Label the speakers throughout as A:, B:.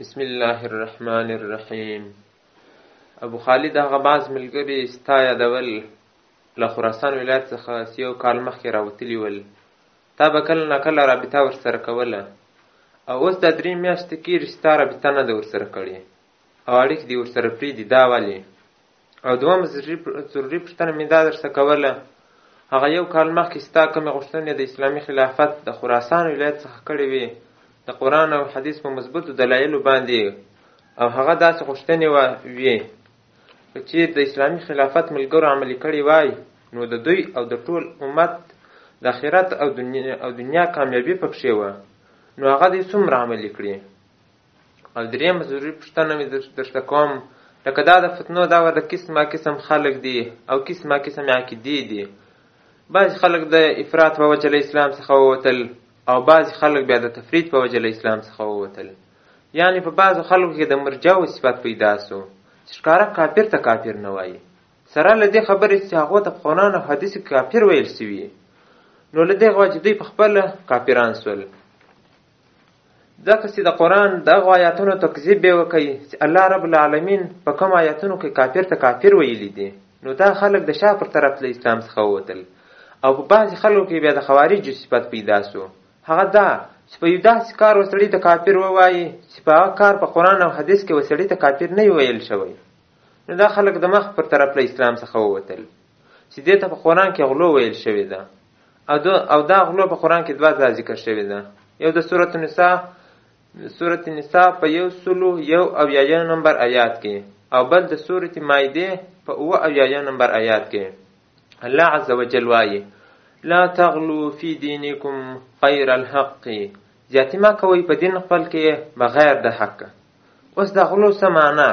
A: بسم الله الرحمن الرحیم ابو خالد هغه بعض ملګري ستا یادول له خراسان ولایت څخه یو کال مخکې راوتلي ول تا به کله ناکله رابطه ورسره کوله او اوس دا درې میاشتې کېږي ستا رابطه نه ده ورسره کړې او اړیکې دې ورسره پرېږدي دا ولې او دوم ضروري پوښتنه مې دا درسه کوله هغه یو کال مخکې ستا کومې غوښتنې د اسلامي خلافت د خراسان ولایت څخه کړې وې د قرآن او حدیث په مثبتو دلایلو باندې او هغه داسې غوښتنې وه وې که چیرې د اسلامي خلافت ملګرو عملي کړې وای نو د دوی او د ټول امت د آخرت او دنیا کامیابي پکښې وه نو هغه دوی څومره عملي کړې او دریم ضروري پوښتنه مې درته کوم لکه دا د فتنو دا وده قسمه قسم خلک دي او قسمه قسم عقیدې دي بعضې خلک د افراط په وجه له اسلام څخه ووتل او بعضې خلک بیا د تفرید په وجه له اسلام څخه ووتل یعنې په بعضو خلکو کې د مرجاو صفت پیدا سو چې ښکاره کافر ته کافر نه وایي سره له دې خبرې چې هغو ته په قرآن او حدیثو کې کافر ویل سوي نو له دې غوا چې دوی په خپله کافران سول ځکه چې د قرآن د هغو آیاتونو تکذیب به وکړي چې الله رب العالمین په کوم آیاتونو کې کافر ته کافر ویلي دي نو دا خلک د شا پر طرف له اسلام څخه ووتل او په بعضې خلکو کې بیا د خوارجو صفت پیدا سو هغه دا چې په یو داسې کار وسړي ته کافر ووایي چې په هغه کار په قرآن او حدیث کې وسړي ته کافر نه ویل شوی نو دا خلک د مخ پر طرف له اسلام څخه ووتل چې دې ته په قرآن کې غلو ویل شوې ده او دا غلو په قرآن کې دوه ځله ذکر شوې ده یو د سورة نساء سورة نساء په یو سلو یو او یایو نمبر آیات کې او بل د سورة مایده په اوه او یایو نمبر آیات کې الله عز وجل وایي لا تغلو فی دینکم غیر الحق زیاتی ما کوي په دین خپل کې بغیر د حق اوس د غلو څه معنا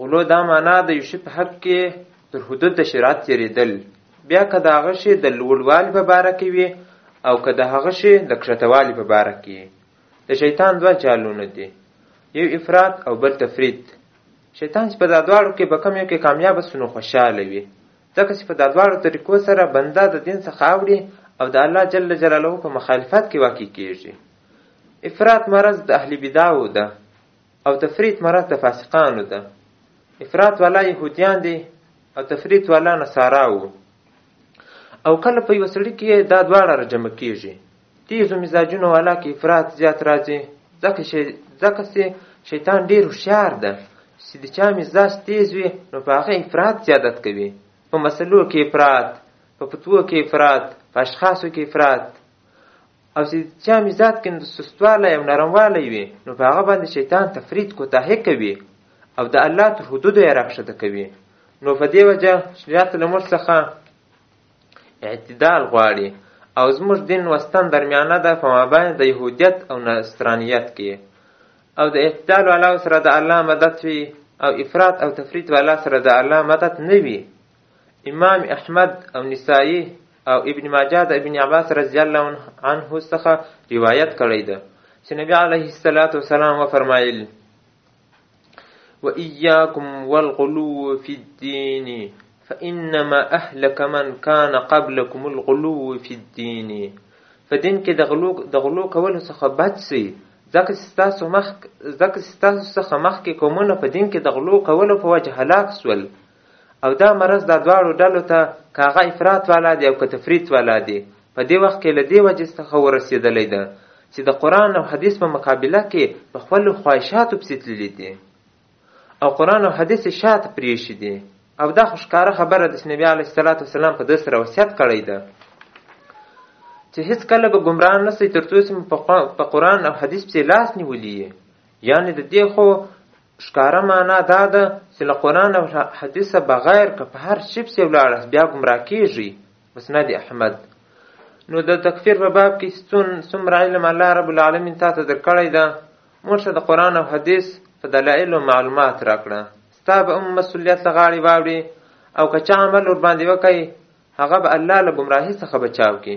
A: غلو دا معنا د یوشي په حق کې تر حدود د شرعت تېرېدل بیا که د هغه شي د لوړوالي په باره کې وي او که د هغه شي د کښتوالي په باره کې د شیطان دوه چالونه دي یو افراد او بل تفرید شیطان چې په دا دواړو کې به کوم یو کې کامیابه سو نو خوشحاله وي ځکه چې په دا دواړو طریقو سره بنده د دین څخه اوړي او د الله جل جلاله په مخالفت کې واقع کیږي افراط مرض د اهل بدعو ده او تفریط مراد د فاسقانو ده افراط والا يهوديان دي او تفریط والا نصارا وو او کله په یو سړي کې دا دواړه راجمع کیږي تیزو مزاجونو والا کې افراط زیات راځي ځکه شي ځکه چې شیطان ډیر هوښیار ده چې د چا مزاج تیز وي نو په هغه افراط زیادت کوي په مسلو کې افراط په فتوو کې افراط په اشخاصو کې افراط او چې چا مزاج کې سستوالی او نرموالی وي نو په هغه باندې شیطان تفرید کوتاهي کوي او د الله تر حدودو یې راکښته کوي نو په دې وجه شریعت له موږ څخه اعتدال غواړي او زموږ دین وستن درمیانه ده په مابین د یهودیت او نصرانیت کې او د اعتدال والاو سره د الله مدد وي او افراط او تفرید والا سره د الله مدد نه وي امام احمد او نسائی او ابن ماجه د ابن عباس رضی الله عنه څخه روایت کړی ده چې نبی علیه الصلاة والسلام وفرمایل وإياكم والغلو في الدين فإنما أهلك من كان قبلكم الغلو في الدين فدين کې د غلو د غلو کولو څخه بچ سي ځکه چې ستاسو مخ ځکه چې ستاسو څخه مخکې قومونه په دین کې د غلو کولو په وجه هلاک سول او دا مرض دا دواړو ډلو ته که هغه افراط والا دی او که تفریط والا دی په دې وخت کې له دې وجې څخه ورسېدلی ده چې د قرآن او حدیث په مقابله کې په خپلو خواهشاتو پسې تللي دي او قرآن او حدیث یې شاته پرېښي دي او دا خو ښکاره خبره ده چې نبي علیه الصلات وسلام په ده سره وصیت کړی ده چې هیڅکله به ګمراه نه سئ تر څو چې مو په قرآن او حدیث پسې لاس نیولي یې یعنې د دې خو ښکاره مانا دا ده چې له قرآن او حدیثه بغیر که په هر شي پسې ولاړاست بیا ګمراه کېږئ، مسند احمد. نو د تکفیر په باب کې چې څومره علم الله رب العالمین تا ته درکړی ده، موږ ته د قرآن او حدیث په دلایلو معلومات راکړه، ستا به هم مسؤلیت له غاړې واوړي او که چا عمل ورباندې وکړي هغه به الله له ګمراهي څخه بچاو کړي.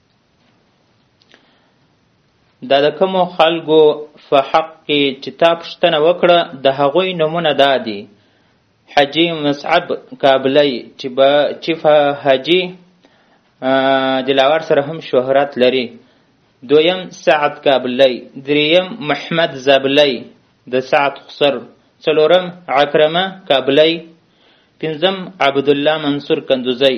B: دا د کومو خلکو په حق کې چې تا پوښتنه وکړه د هغوی نومونه دا دي حاجي مصعب کابلی چې به چې په حاجي دلاور سره هم شهرت لري دویم سعد کابلی دریم محمد زابلی د سعد خسر څلورم عکرمه کابلی پنځم عبدالله منصور کندوزی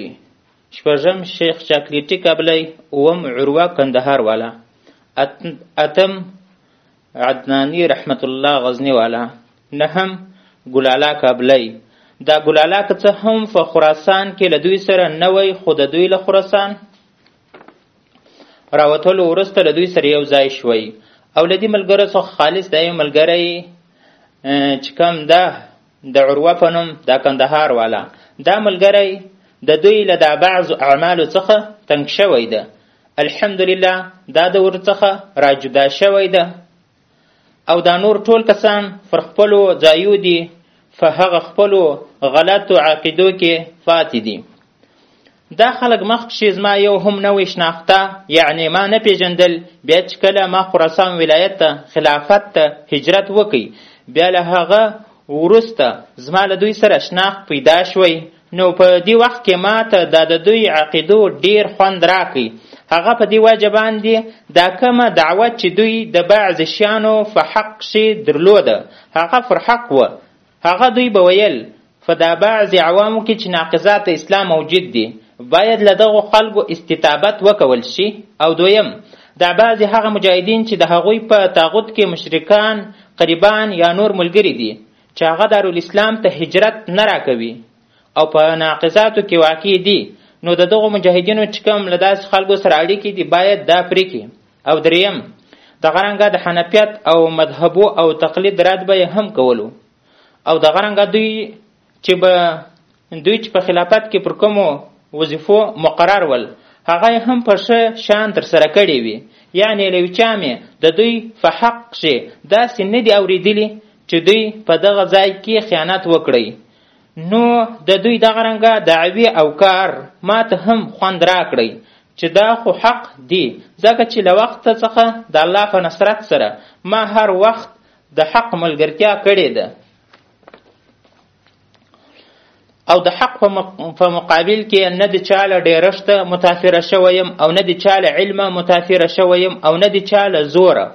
B: شپږم شیخ چاکلیټي کابلی اووم عروه کندهار والا اتم عدنانی رحمت الله غزنی والا نهم ګلالا کابلی دا ګلالا که څه هم په خراسان کې له دوی سره نه وی خو د دوی له خراسان راوتلو وروسته له دوی سره یو ځای شوی او له دې ملګرو څخه خالص دا یو ملګری چې کوم ده د عروه په نوم دا کندهار والا دا ملګری د دوی له دا بعض اعمالو څخه تنګ شوی ده الحمدلله دا د ورڅخه راجدا شوی ده او دا نور ټول کسان پر خپلو ځایو دي په هغه خپلو غلطو عقیدو کې پاتې دي دا خلک مخکې زما یو هم نه وی شناخته یعنی ما نه پیژندل بیا چې کله ما خراسان ولایت ته خلافت ته هجرت وکړي بیا له هغه وروسته زما له دوی سره شناخت پیدا شوی نو په دې وخت کې ما ته دا د دوی عقیدو ډیر خوند راکړي هغه په دې وجه باندې دا کومه دعوت چې دوی د بعضې شیانو په حق کښې درلوده هغه پر حق وه هغه دوی به ویل په دا بعضې عوامو کې چې ناقضات اسلام موجود دي باید له دغو خلکو استطابت وکول شي او دویم دا بعضې هغه مجاهدین چې د هغوی په تاغوت کې مشرکان قریبان یا نور ملګري دي چې هغه دارالاسلام ته هجرت نه راکوي او په ناقضاتو کې واقع دي نو د دغو مجاهدینو چې کوم له داسې خلکو سره اړیکې دي باید دا پرې کړي او دریم دغه رنګه د حنفیت او مذهبو او تقلید رد به هم کولو او دغه رنګه دوی چې به دوی چې په خلافت کې پر کومو وظیفو مقرر ول هغه هم په ښه شان ترسره کړې وي یعنې له چا مې د دوی په حق کښې داسې نه دي اورېدلي چې دوی په دغه ځای کې خیانت وکړي نو د دوی دغه رنګه دعوې او کار ما ته هم خوند راکړئ چې دا خو حق دي ځکه چې له وخته څخه د الله په نصرت سره ما هر وخت د حق ملګرتیا کړې ده او د حق په مقابل کې نه د چا له ډېرښت متاثره شوی یم او نه د چا له علمه متاثره شوی یم او نه د چا له زوره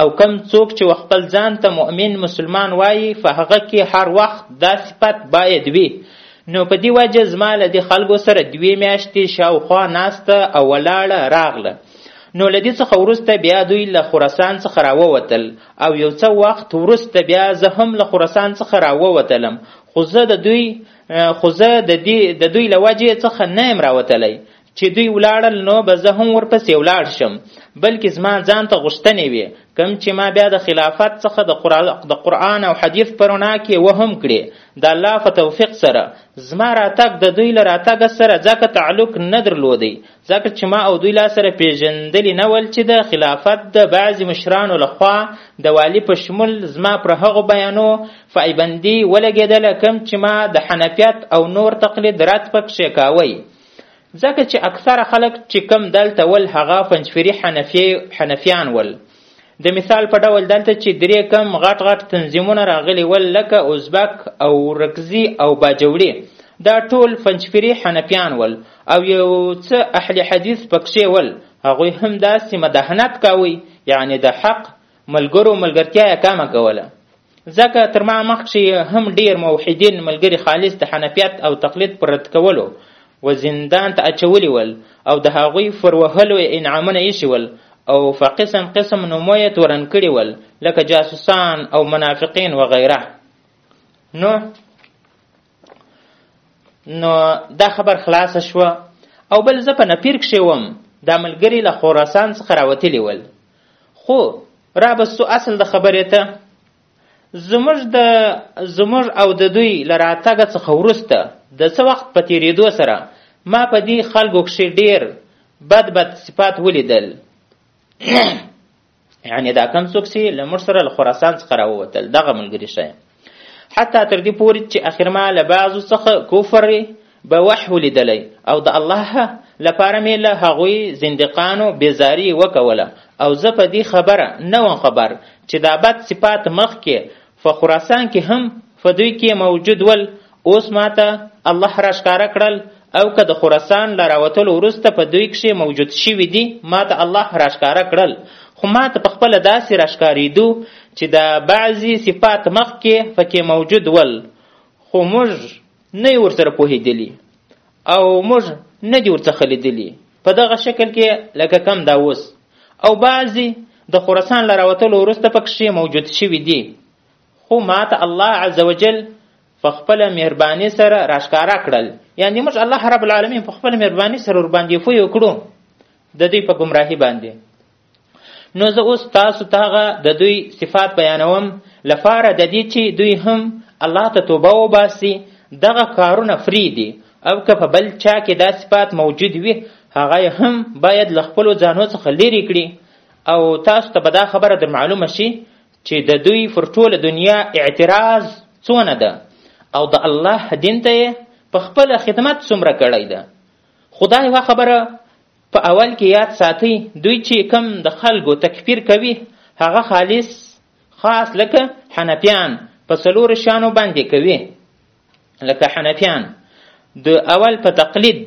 B: او کم څوک چې خپل ځان ته مؤمن مسلمان وایي په هغه کې هر وخت دا صفت باید وي نو په دې وجه زما له دې خلکو سره دوې میاشتې شاوخوا ناسته او ولاړه راغله نو له دې څخه وروسته بیا دوی له خراسان څخه راووتل او یو څه وخت وروسته بیا زه هم له خراسان څخه راووتلم خو زه د دوی خو زه د دوی له وجې څخه نه یم راوتلی چې دوی ولاړل نو به زه هم ورپسې ولاړ شم بلکې زما ځان ته غوښتنې وې کوم چې ما بیا د خلافت څخه د قرآن او حدیث په رڼا کې وهم کړې د الله په توفیق سره زما راتګ د دوی له راتګ سره ځکه تعلق نه درلودی ځکه چې ما او دوی لا سره پیژندلی نه ول چې د خلافت د بعضې مشرانو لخوا د والي په شمول زما پر هغو بیانو فایبندي ولګېدله کوم چې ما د حنفیت او نور تقلید رد پکښې کاوی ځکه چې اکثره خلک چې کم دلته ول هغه پنجپیری حنفی حنفیان ول د مثال په ډول دلته چې درې کم غټ غټ تنظیمونه راغلي ول لکه ازبک او رکزی او باجوړي دا ټول پنجپیری حنفیان ول او یو څه اهل حدیث پکښې ول هغوی هم داسې مداهنت کاوی یعنی د حق ملګرو ملګرتیا یې کمه کوله ځکه تر ما مخکې هم ډیر موحدین ملګري خالص د حنفیت او تقلید پر رد کولو و زندان ته اچولي ول او د هغوی پر وهلو یې انعامونه ایښي ول او په قسم قسم نومو یې تورن کړي ول لکه جاسوسان او منافقین وغیره نو نو دا خبر خلاص شو او بل زه په نپیر کښې وم دا ملګري له خراسان څخه راوتلي ول خو رابستو اصل د خبرې ته زموږ د زموږ او د دوی له راتګه څخه وروسته د څه وخت په تیریدو سره ما په دې خلکو کښې ډیر بد بد صفات ولیدل یعنی دا کم څوک چې له موږ سره له خراسان څخه راووتل دغه ملګري ښه حتی تر دې پورې چې اخر ما له بعضو څخه کفر به وح ولیدلی او د الله لپاره مې له هغوی زندقانو بېزاري وکوله او زه په دې خبره نه وم خبر چې دا بد صفات مخکې په خراسان کې هم په دوی کې موجود ول اوس ماته الله راښکاره کړل او که د خراسان له راوتلو وروسته په دوی کښې موجود شوي دي ماته الله راښکاره کړل خو ماته په خپله داسې راښکارېدو چې دا بعضي صفات مخکې پکې موجود ول خو موږ نه یو ورسره پوهېدلي او موږ نه دي ورڅخه لیدلي په دغه شکل کې لکه کم دا اوس او بعضې د خراسان له راوتلو وروسته پکښې موجود شوي دي خو ماته الله عز وجل په خپل مهرباني سره راښکاره کړل یعنی موږ الله رب العالمین په خپل مهرباني سره ورباندې پوه کړو د دوی په ګمراهي باندې نو زه اوس تاسو ته هغه د دوی صفات بیانوم لپاره د دې چې دوی هم الله ته توبه وباسي دغه کارونه فری دي او که په بل چا کې دا صفات موجود وي هغه هم باید له خپلو ځانو څخه لیرې کړي او تاسو ته به دا خبره در معلومه شي چې د دوی پر ټوله دنیا اعتراض څونه ده او د الله دین ته یې په خپل خدمت څومره کړی ده خدا یوه خبره په اول کې یاد ساتي دوی چې کم د خلکو تکفیر کوي هغه خالص خاص لکه حنفیان په څلور شانو باندې کوي لکه حنفیان د اول په تقلید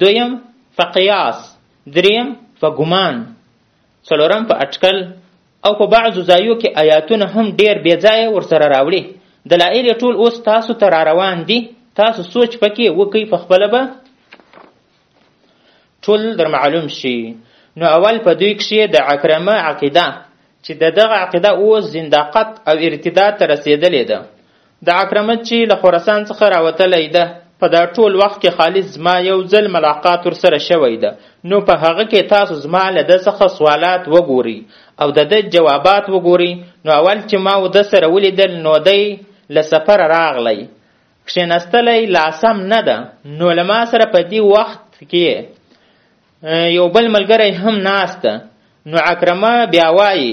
B: دویم په قیاس دریم په ګمان څلورم په اټکل او په بعضو ځایو کې آیاتونه هم ډیر بې ځایه ورسره راوړي دلایل یې ټول اوس تاسو ته را روان دي تاسو سوچ پکې وکئ په خپله به ټول در معلوم شي نو اول په دوی کښې د عکرمه عقیده چې د دغه عقیده اوس زنداقت او ارتداد ته رسېدلې ده د اکرمت چې له خراسان څخه راوتلی ده په دا ټول وخت کې خالص زما یو ځل ملاقات ورسره شوی ده نو په هغه کې تاسو زما له ده څخه سوالات وګورئ او د ده جوابات وګورئ نو اول چې ما و ده سره ولیدل نو دی له سفره راغلی کښېنستلی لا سم نه ده نو له ما سره په دې وخت کې یو بل ملګری هم ناست ده نو اکرمه بیا وایي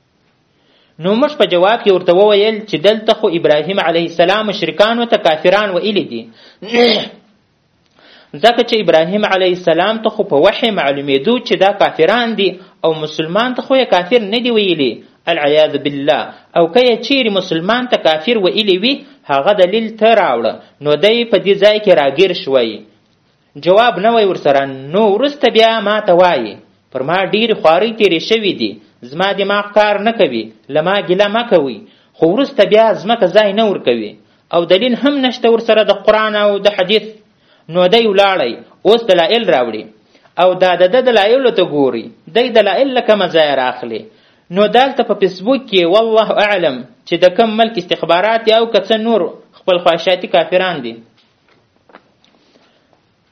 B: نو موږ په جواب کې ورته وویل چې دلته خو ابراهیم علیه السلام مشرکانو ته کافران ویلي دي ځکه چې ابراهیم علیه السلام ته خو په وحی معلومېدو چې دا کافران دي او مسلمان ته خو یې کافر نه دی ویلي العیاذ بالله او که یې چیرې مسلمان ته کافر ویلي وي هغه دلیل ته راوړه نو دی په دې ځای کې راګیر شوی جواب نه وای ورسره نو وروسته بیا ما ته وایي پر ما ډېرې خوارۍ تېرې شوې دي زما دماغ کار نه کوي له ما ګیله مه کوئ خو وروسته بیا ځمکه ځای نه ورکوي او دلیل هم نشته ورسره د قرآن او د حدیث نو دی ولاړی اوس دلایل راوړي او دا د ده دلایلو ته ګوري دی دلایل له کومه ځایه راخلي نو دلته په فیسبوک کې والله اعلم چې د کم ملک استخبارات او که څه نور خپل خواهشاتي کافران دي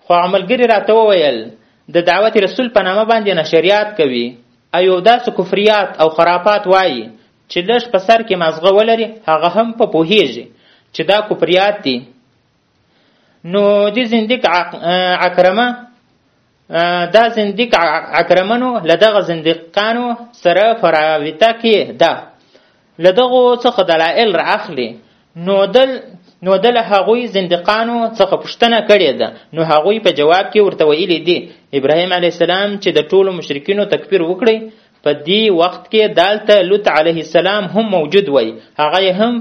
B: خو عملګری راته وویل د دعوت رسول په نامه باندې نشریات کوي او یو داسې کفریات او خرافات وایي چې لږ په سر کې مازغه ولري هغه هم په پوهیږي چې دا کفریات دي نو د زندیق عکرمه دا زندیق عکرمنو له دغه زندیقانو سره په راویته کې ده له دغو څخه دلایل را اخلي نو دل نو د هغوی زندقانو څخه پوښتنه کړې ده نو هغوی په جواب کې ورته ویلي دي ابراهیم علیه السلام چې د ټولو مشرکینو تکفیر وکړي په دې وخت کې دالته لوط علیه السلام هم موجود وای هغه هم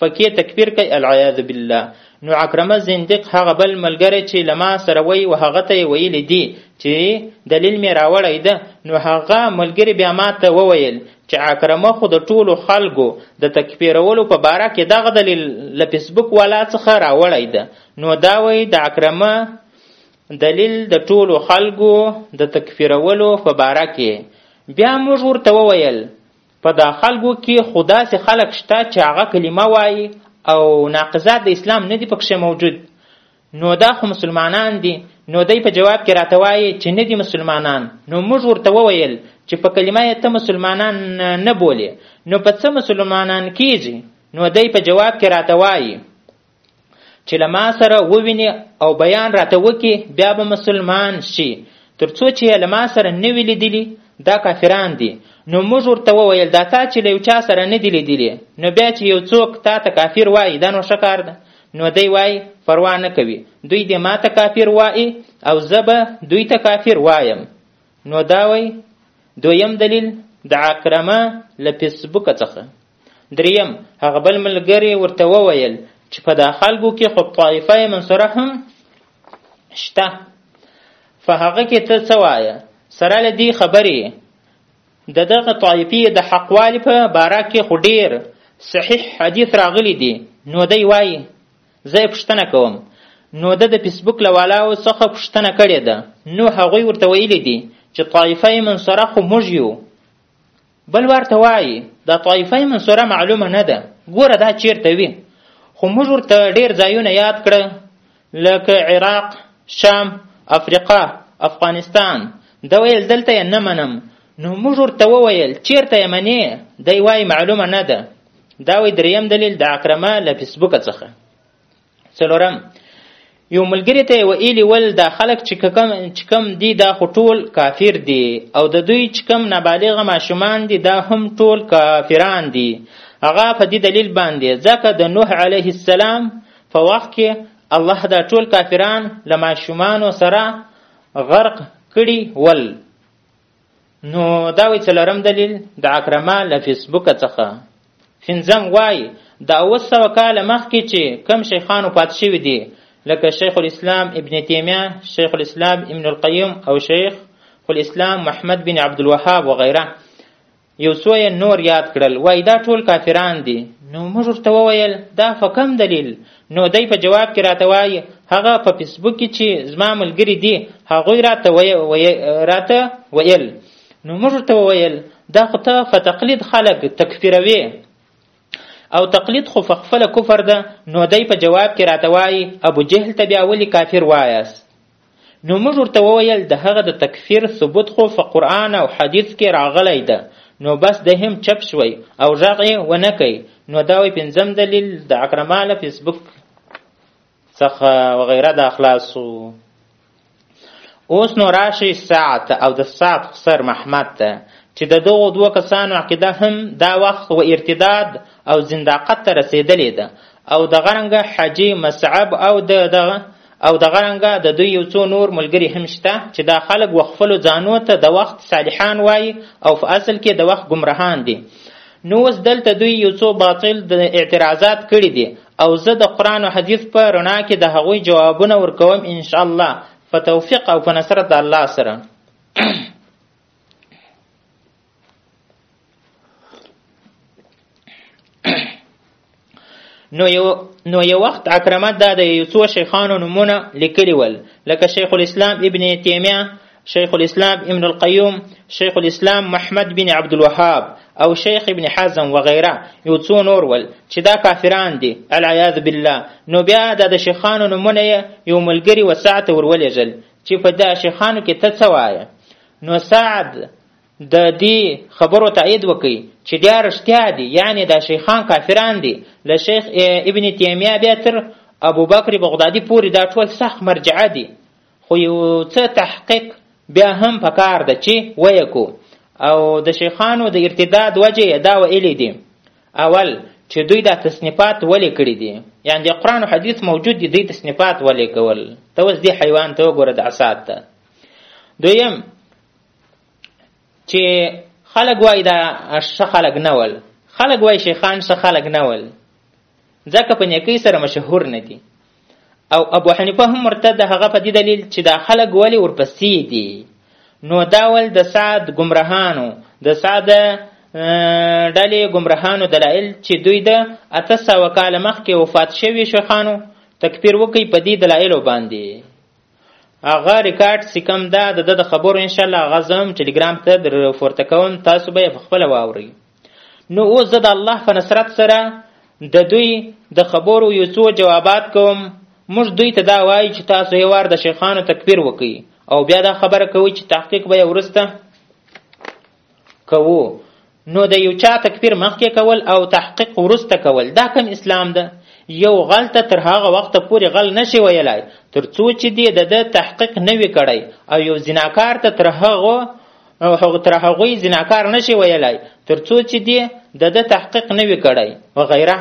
B: فکې تکبیر کوي العیاذ بالله نو عکرمه زندق هغه بل ملګری چې لما سره وی او هغه ته ویل دي چې دلیل مې راوړی ده نو هغه ملګری بیا ما ته وویل چې عکرمه خو د ټولو خلکو د تکفیرولو په باره کې دغه دلیل له فیسبوک والا څخه راوړی ده نو دا وایي د عکرمه دلیل د ټولو خلکو د تکفیرولو په باره کې بیا موږ ورته وویل په دا خلګو کي خو داسي خلک شته چي هغه کلمه وايي او ناقضات د اسلام نه دي پکښې موجود نو دا خو مسلمانان دي نو دی په جواب کې راته وایي چې نه دي مسلمانان نو موږ ورته وویل چې په کلمه یې ته مسلمانان نه بولې نو په څه مسلمانان کیږي نو دی په جواب کې راته وایي چې له ما سره وویني او بیان راته وکړي بیا به مسلمان شي تر څو چې یې له ما سره نه وي لیدلي دا کافران دي نو موږ ورته وویل دا تا چې له یو چا سره نه دي لیدلي نو بیا چې یو څوک تا ته کافر وایي دا نو ښه کار ده نو دی وایي پروا نه کوي دوی دې ما ته کافر وایي او زه به دوی ته کافر وایم نو دا وایي دویم دلیل د عکرمه له فیسبوک څخه دریم هغه بل ملګری ورته وویل چې په دا خلکو کې خو طایفه منصوره هم شته په هغه کې ته څه وایه سره له دې خبرې د دغه طایفې د حقوالي په باره کې خو ډېر صحیح حدیث راغلی دی نو دی وایي زه یې پوښتنه کوم نو ده د فیسبوک له والاو څخه پوښتنه کړې ده نو هغوی ورته ویلي دي چې طایفه منصوره خو موږ یو بل ورته وایي دا طایفه منصوره معلومه نه ده ګوره دا چیرته وي خو موږ ورته ډیر ځایونه یاد کړه لکه عراق شام افریقا افغانستان دا ویل دلته یې نه منم نو موږ ورته وویل چیرته یې منې دی وایي معلومه نه ده دا وایي دریم دلیل د اکرمه له فیسبوکه څخه څلورم یو ملګری ته ویلی ول دا خلک چې کوم چې کوم دی دا خو ټول کافر دي او د دوی چې کوم نابالغ ماشومان دي دا هم ټول کافران دي هغه په دې دلیل باندې ځکه د نوح علیه السلام په وخت کې الله دا ټول کافران له ماشومانو سره غرق کړي ول نو دا وی څلورم دلیل د عکرمه له فیسبوک څخه فنزم وای دا اوس سو کال مخکې چې کم شیخانو پات شوی دی لکه شیخ الاسلام ابن تیمیه شیخ الاسلام ابن القیم او شیخ الاسلام محمد بن عبد الوهاب وغیره یو څو یې نور یاد کړل وایي دا ټول کافران دي نو موږ ورته وویل دا په کم دلیل نو دی په جواب کې راته وایي هغه په فیسبوک کې چې زما ملګري دي هغوی راته راته ویل نو موږ ورته وویل دا خو ته په تقلید خلک تکفیروې او تقلید خو په خپله کفر ده نو دی په جواب کې راته وایي ابو جهل ته بیا ولې کافر وایاست نو موږ ورته وویل د هغه د تکفیر ثبوت خو په قرآن او حدیث کې راغلی ده نو بس د هم چپ شوی او غږ یې ونه کوي نو دا وی پنځم دلیل د اکرما له فیسبوک څخه وغیره دا خلاصو اوس نو راشي ساعت او د ساعت خسر محمد ته چې د دغو دوه کسانو عقیده هم دا وخت و ارتداد او زنداقت ته رسیدلې ده او د غرنګ حاجی مصعب او د دغه او دغه رنګه د دوی یو څو نور ملګري هم شته چې دا خلک وخفلو ځانو ته د وخت صالحان وایي او په اصل کې د وخت ګمراهان دي نو اوس دلته دوی یو څو باطل د اعتراضات کړي دي او زه د قرآن او حدیث په رڼا کې د هغوی جوابونه ورکوم ان شاء الله په توفیق او په نصرت د الله سره نو یو نو یو وخت اکرمت دا د یو څو شیخانو نمونه لیکلی ول لکه شیخ الاسلام ابن تیمیه شیخ الاسلام ابن القیوم شیخ الاسلام محمد بن عبد الوهاب او شیخ ابن حزم وغیره یو څو نور ول چې دا کافران دي العیاذ بالله نو بیا دا د شیخانو نمونه یو ملګری وسعت ورولېږل چې په دا شیخانو کې ته څه وایه نو سعد د دې خبرو تایید وکړي چې دا رښتیا دي یعنی دا شیخان کافران دي له شیخ ابن تیمیه بیا تر ابوبکر بغدادي پورې دا ټول سخت مرجعه دي خو یو څه تحقیق بیا هم پکار ده چې ویې کو او د شیخانو د ارتداد وجه یې دا ویلي دي اول چې دوی دا تصنیفات ولې کړي دي یعنې د قرآن او حدیث موجود دي دوی تصنیفات ولې کول ته اوس دې حیوان ته وګوره د اساد ته دویم چې خلک وایي دا ښه خلک نه ول خلک وایي شیخان ښه خلک نه ول ځکه په نیکۍ سره مشهور نه دي او ابو حنیفه هم ورته د هغه په دې دلیل چې دا خلک ولې ورپسې دي نو دا ول د سعد ګمراهانو د سعد ډلې ګمراهانو دلایل چې دوی د اته سوه کاله مخکې وفات شوي شیخانو تکفیر وکړي په دې دلایلو باندې هغه ریکارډ چې کوم دا د د خبرو ان شاء الله هغه زم ټلګرام ته در فورته کوم تاسو به په خپل واوري نو اوس زه د الله په نصرت سره د دوی د خبرو یو څو جوابات کوم موږ دوی ته دا وایي چې تاسو یې وار د شیخانو تکبیر وکړي او بیا دا خبره کوي چې تحقیق به یې وروسته کوو نو د یو چا تکفیر مخکې کول او تحقیق وروسته کول دا کم اسلام ده یو غل ته تر هغه وخته پورې غل نشي ویلای تر څو چې دې د ده تحقیق نه وي کړی او یو زناکار ته تر هغه او هغه تر هغه زناکار نشي ویلای تر څو چې دې د ده تحقیق نه وي کړی وغیره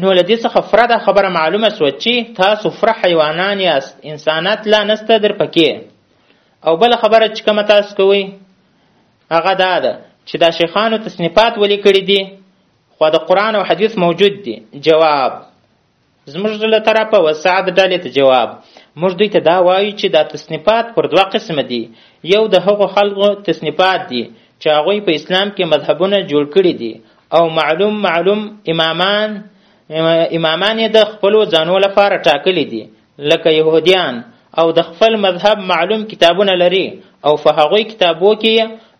B: نو له دې څخه فره دا خبره معلومه سوه چې تاسو فره حیوانان یاست انسانات لا نسته در پکې او بل خبره چې کومه تاسو کوئ هغه دا ده چې دا شیخانو تصنیفات ولې کړي دي خو د قرآن او حدیث موجود دي جواب زموږ له طرفه وسعد ډلې ته جواب موږ دوی ته دا وایو چې دا تصنیفات پر دوه قسمه دي یو د هغو خلکو تصنیفات دي چې هغوی په اسلام کې مذهبونه جوړ کړي دي او معلوم معلوم امامان امامان یې د خپلو ځانو لپاره ټاکلي دي لکه يهوديان او د خپل مذهب معلوم کتابونه لري او په هغوی کتابو کې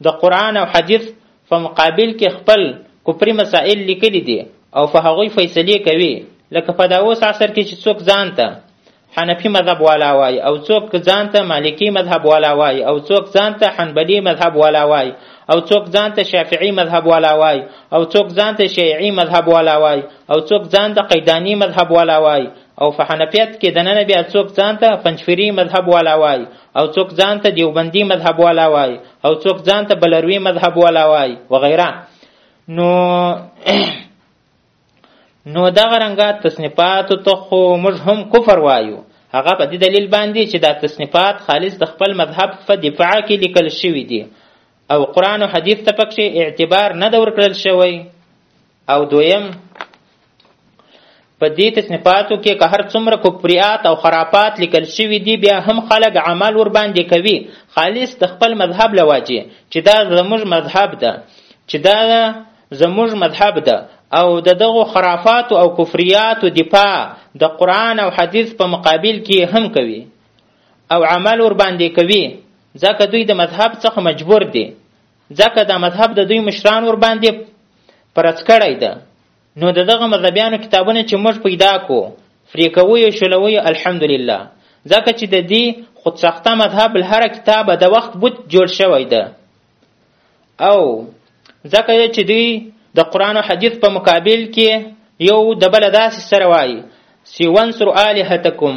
B: د قرآن او حدیث په مقابل کې خپل کفري مسائل لیکلي دي او په هغوی فیصلې کوي لکه په دا اوس عصر کې چې څوک ځان ته حنفي مذهب والا وای او څوک ځان ته مالکي مذهب والا وای او څوک ځان ته حنبلي مذهب والا وای او څوک ځان ته شافعي مذهب والا وای او څوک ځان ته شیعي مذهب والا وای او څوک ځان ته قیداني مذهب والا وای او په حنفیت کې دننه بیا څوک ځان ته پنجفیری مذهب والا وای او څوک ځان ته دیوبندی مذهب والا وای او څوک ځان ته بلروی مذهب والا وای وغیره نو نو دغه رنګه تصنیفاتو ته خو موږ هم کفر وایو هغه په دې دلیل باندې چې دا تصنیفات خالص د خپل مذهب په دفاع کې لیکل شوي دي او قرآن او حدیث ته پکې اعتبار نه دور کړل شوی او دویم په دې تصنیفاتو کې که هر څومره کفریات او خرافات لیکل شوي دي بیا هم خلک عمل ورباندې کوي خالص د خپل مذهب له وجې چې دا زموږ مذهب ده چې دا زموږ مذهب ده او د دغو خرافاتو او کفریاتو دفاع د قرآن او حدیث په مقابل کې هم کوي او عمل ور باندې کوي ځکه دوی د مذهب څخه مجبور دي ځکه دا مذهب د دوی مشران ور باندې پرڅ کړی ده نو د دغه مذهبیانو کتابونه چې موږ پیدا کو فرې کوو یې شلوو یې الحمدلله ځکه چې د دې خودساخته مذهب له هره کتابه د وخت بت جوړ شوی ده او ځکه چې دوی د قرآن او حدیث په مقابل کې یو د بله داسې سره وایي چې وانصرو الهتکم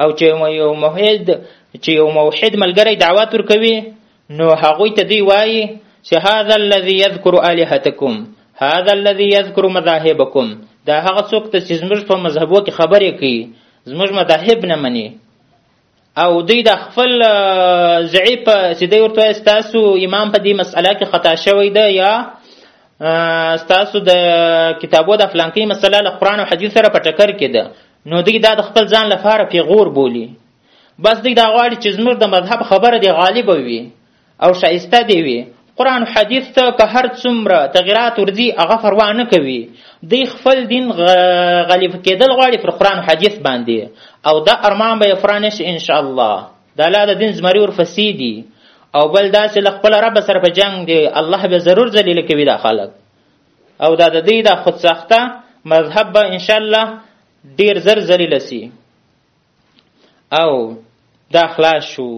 B: او چې یو موحد چې یو موحد ملګری دعوت ورکوي نو هغوی ته دی وایي چې هذا الذي يذكر الهتكم هذا الذي يذكر مذاهبكم دا هغه څوک ته چې زموږ په مذهبو کې خبرې کوي زموږ مذاهب نه مني او دوی د خپل ضعیف چې دوی ورته ستاسو امام په دې مسئله کې خطا شوی ده یا ستاسو د کتابو د فلانکۍ مسله له قرآن او حدیث سره په ټکر کې ده نو دوی دا د خپل ځان لپاره پیغور بولي بس دوی دا غواړي چې زموږ د مذهب خبره دې غالبه وي او ښایسته دې وي قرآن حدیث ته که هر څومره تغیرات ورځي هغه پروا نه کوي دوی خپل دین غالب کېدل غواړي پر قرآن حدیث باندې او دا ارمان به یې پوره نه شي انشاءالله د الله د دین زمري ورپسې دي او بل داسې له خپل رب سره په جنګ دی الله به ضرور ذلیل کوي دا خلک او دا د دوی دا خودساخته مذهب به انشاءالله ډیر زر ذلیله سي او دا خلاص شو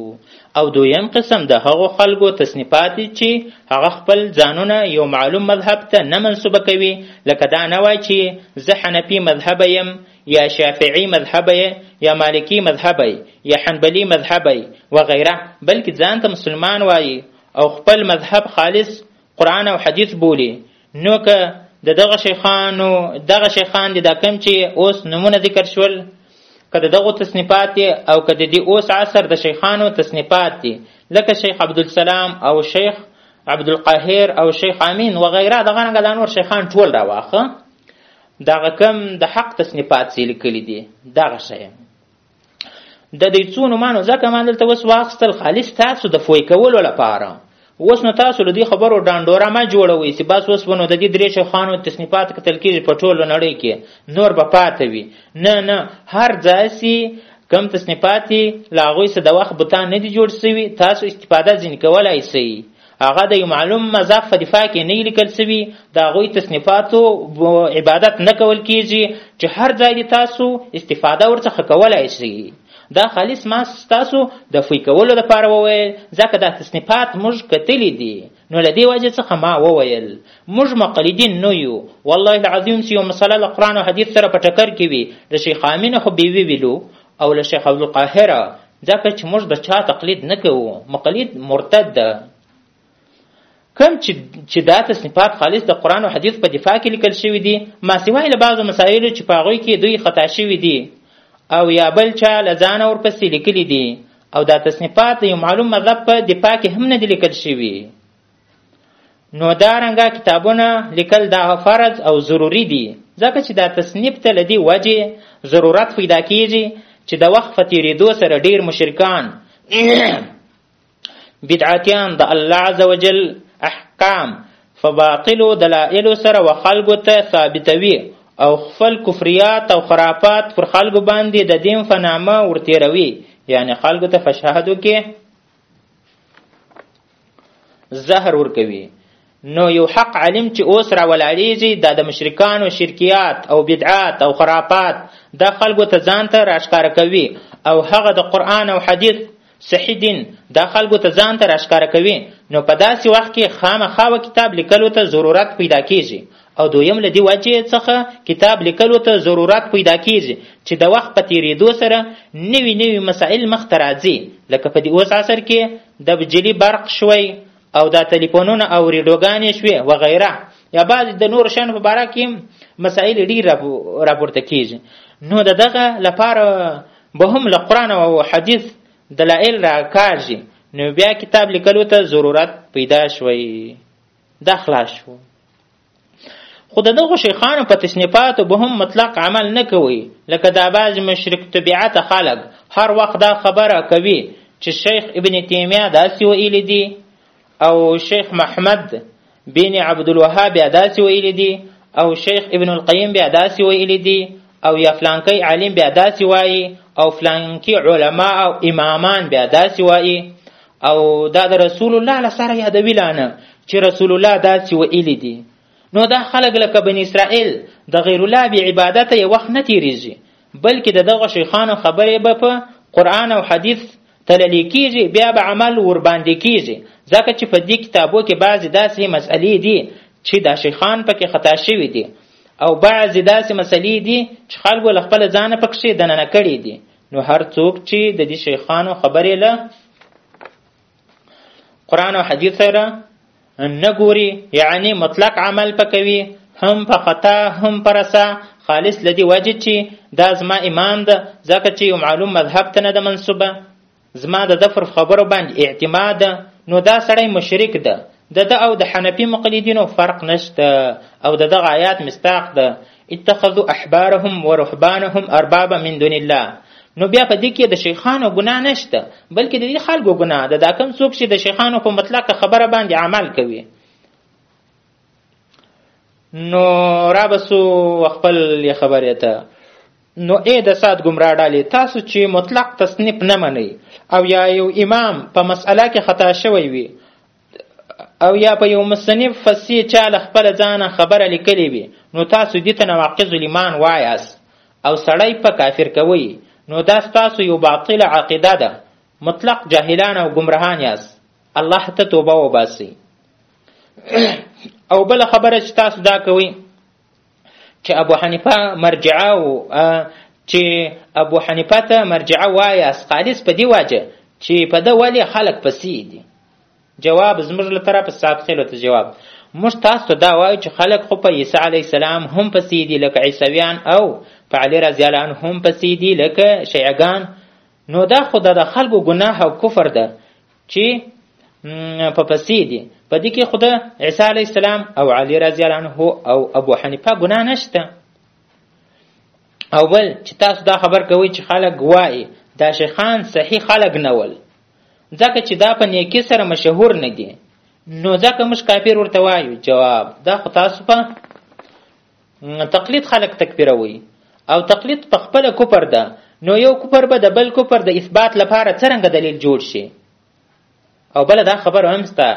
B: او دویم قسم د هغو خلکو تصنیفات دي چې هغه خپل ځانونه یو معلوم مذهب ته نه منسوبه کوي لکه دا نه وای چې زه حنفي مذهب یم یا شافعي مذهب یا مالکی مذهب یا حنبلی مذهب و غیره بلکې ځان ته مسلمان وایي او خپل مذهب خالص قرآن او حدیث بولي نو که د دغه شیخانو دغه شیخان دي دا کم چې اوس نمونه ذکر شول که د دغو تصنیفات دي او که د دې اوس عصر د شیخانو تصنیفات دي لکه شیخ عبدالسلام او شیخ عبدالقاهر او شیخ امین وغیره دغه رنګه دا نور شیخان ټول راواخه دغه کم د حق تصنیفات چې لیکلي دي دغه شی د دې څو نومانو ځکه ما دلته اوس واخیستل خالص تاسو د فوی کولو لپاره اوس نو تاسو له دې خبرو ډانډوره مه جوړوئ چې بس اوس به نو د دې درې شیخانو تصنیفات کتل کېږي په ټولو نړۍ کې نور به پاته وي نه نه هر ځای سي کم تصنیفات له هغوی څخه د وخت بوتان نه دي جوړ سوي تاسو استفاده ځینې کولای سئ هغه د معلوم مذهب په دفاع کې نه لیکل سوي د هغوی تصنیفاتو عبادت نه کول کیږي چې هر ځای دې تاسو استفاده ورڅخه کولای شئ دا خالص ما ستاسو د فی کولو لپاره وویل ځکه دا تصنیفات موږ کتلی دي نو له دې وجې څخه ما وویل موږ مقلدین نه یو والله العظیم چې یو مسله له قرآن او حدیث سره په ټکر کې وي د شیخ امین خو بې ویلو او له شیخ عبدالقاهره ځکه چې موږ د چا تقلید نه کوو مقلید مرتد ده کم چې چې دا تصنیفات خالص د قرآن او حدیث په دفاع کې لیکل شوي دي ما سوای له بعضو مسایلو چې په هغوی کې دوی خطا شوي دي او یا بل چا له ځانه ورپسې لیکلي دي او دا تصنیفات د یو معلوم مذهب په دفاع کې هم نه دي لیکل شوي نو دا رنګه کتابونه لیکل دا فرض او ضروری دي ځکه چې دا تصنیف ته لدی وجه ضرورت پیدا کیږي چې د وخت په تیریدو سره ډیر مشرکان بدعتیان د الله عز وجل احکام فباطلو دلائل سره و خلقو ته ثابتوي او خپل کفریات او خرافات پر خلقو باندې د دین فنامه ورتیروي یعنی خلقو ته فشهدو کې زهر ورکوي نو یو حق عالم چې اوس را ولاړیږي دا د مشرکانو شرکیات او بدعات او خرافات دا خلکو ته ځان ته راښکاره کوي او هغه د قرآن او حدیث صحیح دین دا خلکو ته ځان ته راښکاره کوي نو په داسې وخت کې خامخا و کتاب لیکلو ته ضرورت پیدا کیږي او دویم له دې وجې څخه کتاب لیکلو ته ضرورت پیدا کیږي چې د وخت په تیریدو سره نوي نوي مسائل مخته راځي لکه په دې اوس عصر کې د بجلي برق شوی او دا تلیفونونه او ریډوګانې شوې وغیره یا بعضې د نورو شیانو په باره کې مسائل ډېر راپورته کیږي نو د دغه لپاره به هم له قرآن او حدیث دلایل راکاږي نو بیا کتاب لیکلو ته ضرورت پیدا شوی دا خلاص شو خو د دغو شیخانو په تصنیفاتو به هم مطلق عمل نه کوي لکه دا بعض مشرک طبیعت خلک هر وخت دا خبره کوي چې شیخ ابن تیمیه داسې ویلي دي او شیخ محمد بن عبدالوهاب بیا داسې ویلي دي او شیخ ابن القیم بیا داسې ویلي دي او یا فلانکی عالم بیا داسې وایي او فلانکی علما او امامان بیا داسې وایي او دا د رسول الله له سره یادوي لانه چې رسول الله داسې ویلي دي نو دا خلک لکه بن اسرائیل د غیر الله بې عبادته یې وخت نه تیریږي بلکې د دغه شیخانو خبرې به په قرآن او حدیث تللی کیږي بیا به عمل ورباندې کیږي ځکه چې په دې کتابو کې بعضې داسې مسئلې دي چې دا شیخان پکې خطا شوي دي او بعضې داسې مسئلې دي چې خلکو له خپله ځانه پکښې دننه کړي دي نو هر څوک چې د دې شیخانو خبرې له قرآن او حدیث سره نه ګوري یعنی مطلق عمل پکوي هم په خطا هم پر رسا خالص لدی وجه چې دا زما امام ده ځکه چې یو معلوم مذهب ته نه ده منسوبه زما د دفر خبرو باندې اعتماد نو دا سړی مشرک ده د ده او د حنفي مقلدینو فرق نشته او د دغه آیات مستاق ده اتخذوا احبارهم ورهبانهم اربابا من دون الله نو بیا په دې کې د شیخانو ګناه نشته بلکې د دې خلکو ګناه ده دا کم څوک چې د شیخانو په مطلقه خبره باندې عمل کوي نو را بسو خپل خبرې ته نو اې د سات ګمرا ډالې تاسو چې مطلق تصنیف نه منئ او یا یو امام په مسئله کې خطا شوی وي او یا په یو مصنف فصیح چا له خپل ځانه خبره لیکلې وي نو تاسو دې ته نواقض الیمان وایاست او سړی په کافر کوئ نو دا ستاسو یو باطله عقیده ده مطلق جاهلان او ګمراهان یاست الله ته توبه وباسئ او بله خبره چې تاسو دا کوئ چې ابو حنیفه مرجعه او چې ابو حنیفه ته مرجعه وایاست خالص په دې واجه چې په ده ولې خلک پسې دي جواب زموږ له طرفه صاحب خېلو ته جواب موږ تاسو ته دا وایو چې خلک خو په عیسی علیه السلام هم پسې دي لکه عیسویان او په علي رضی الله عنه هم پسې دي لکه شیعګان نو دا خو د خلکو ګناه او کفر ده چې په پسې دي په دې کې خو د عیسی علیه السلام او علی رضی الله عنه او ابو حنیفه ګناه نشته او بل چې تاسو دا خبر کوئ چې خلک وایي دا شیخان صحیح خلک نه ول ځکه چې دا په نیکي سره مشهور نه دي نو ځکه موږ کافر ورته وایو جواب دا خو تاسو په تقلید خلک تکفیروي او تقلید په خپل کفر ده نو یو کفر به د بل کفر د اثبات لپاره څرنګه دلیل جوړ شي او بل دا خبر هم سته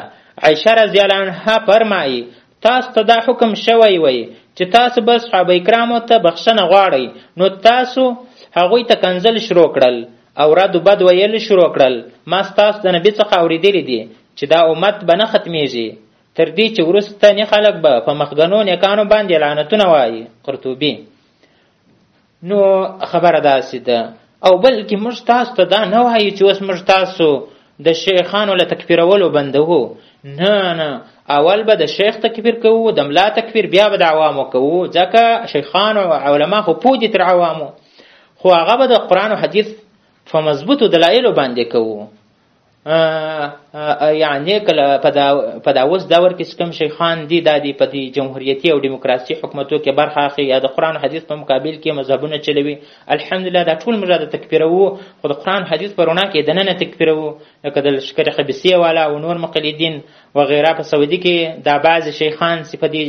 B: عائشه رضی الله عنها فرمایي تاسو ته دا حکم شوی وي چې تاسو به صحابه کرامو ته بخښنه غواړئ نو تاسو هغوی ته کنزل شروع کړل او رد بد ویل شروع کړل ما ستاسو د نبي څخه اوریدلی دي چې دا امت به نه ختمیږي تر دې چې وروسته ني خلک به په مخګنو نیکانو باندې لعنتونه وایي قرطبي نو خبره داسې ده او بلکې موږ تاسو ته دا نه وایو چې اوس موږ تاسو د شیخانو له تکفیرولو بندوو نه نه اول به د شیخ تکفیر کوو د ملا تکفیر بیا به د عوامو کوو ځکه شیخان او علما خو پوه دي تر عوامو خو هغه به د قرآن او حدیث په مضبوطو دلایلو باندې کوو یعنی کله په دا اوس دور کې کوم شیخان دي دا دی په دې جمهوریتي او دیموکراسي حکومتو کې برخه اخلي یا د قرآن حدیث په مقابل کې مذهبونه چلوي الحمدلله دا ټول موږ د تکفیروو خو د قرآن حدیث په رڼا کې دننه تکفیروو لکه د لشکر خبیسي والا او نور مقلدین وغیره په سعودي کې دا بعضې شیخان چې په دې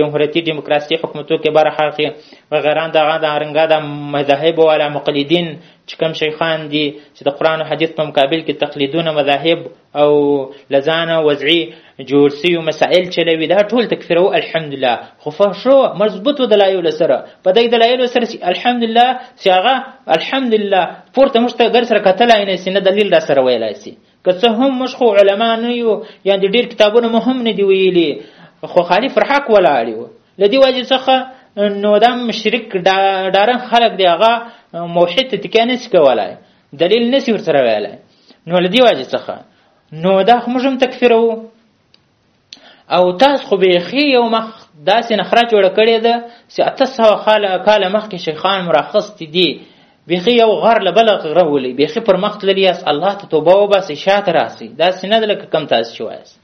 B: جمهوریتي دیموکراسي حکومتو کې برخه اخلي وغیره دغه د رنګه د مذاهب والا مقلدین چې کوم شیخان دي چې د قرآن او حدیث په مقابل کې تقلیدونه مذاهب او له ځانه وضعي جوړ سوي مسائل چلوي دا ټول تکفیرو الحمدلله خو فحشو مضبوطو دلایلو سره په دې دلایلو سره چې الحمدلله چې هغه الحمدلله پورته موږ ته ګر سره کتلای نه سي نه دلیل را سره ویلای سي که څه هم موږ خو علما نه یو یا د ډېر کتابونه مو هم نه دي ویلي خو خالف حق ولاړ یو د دې وجې څخه نو دا مشرک ډارن خلک دی هغه موحد ته تکیه نه سي کولای دلیل نه سي ورسره ویلی نو له دې وجې څخه نو دا خو موږ هم تکفیروو او تاسو خو بیخي یو مخ داسې نخره جوړه کړې ده چې اته سوه کاله مخکې شیخان مو راخیستي دي بیخي یو غر له بله غره ولي بیخي پر مخ تللي یاست الله ته توبه وباسئ شاته راسئ داسې نه ده لکه کم تاسو چې وایاست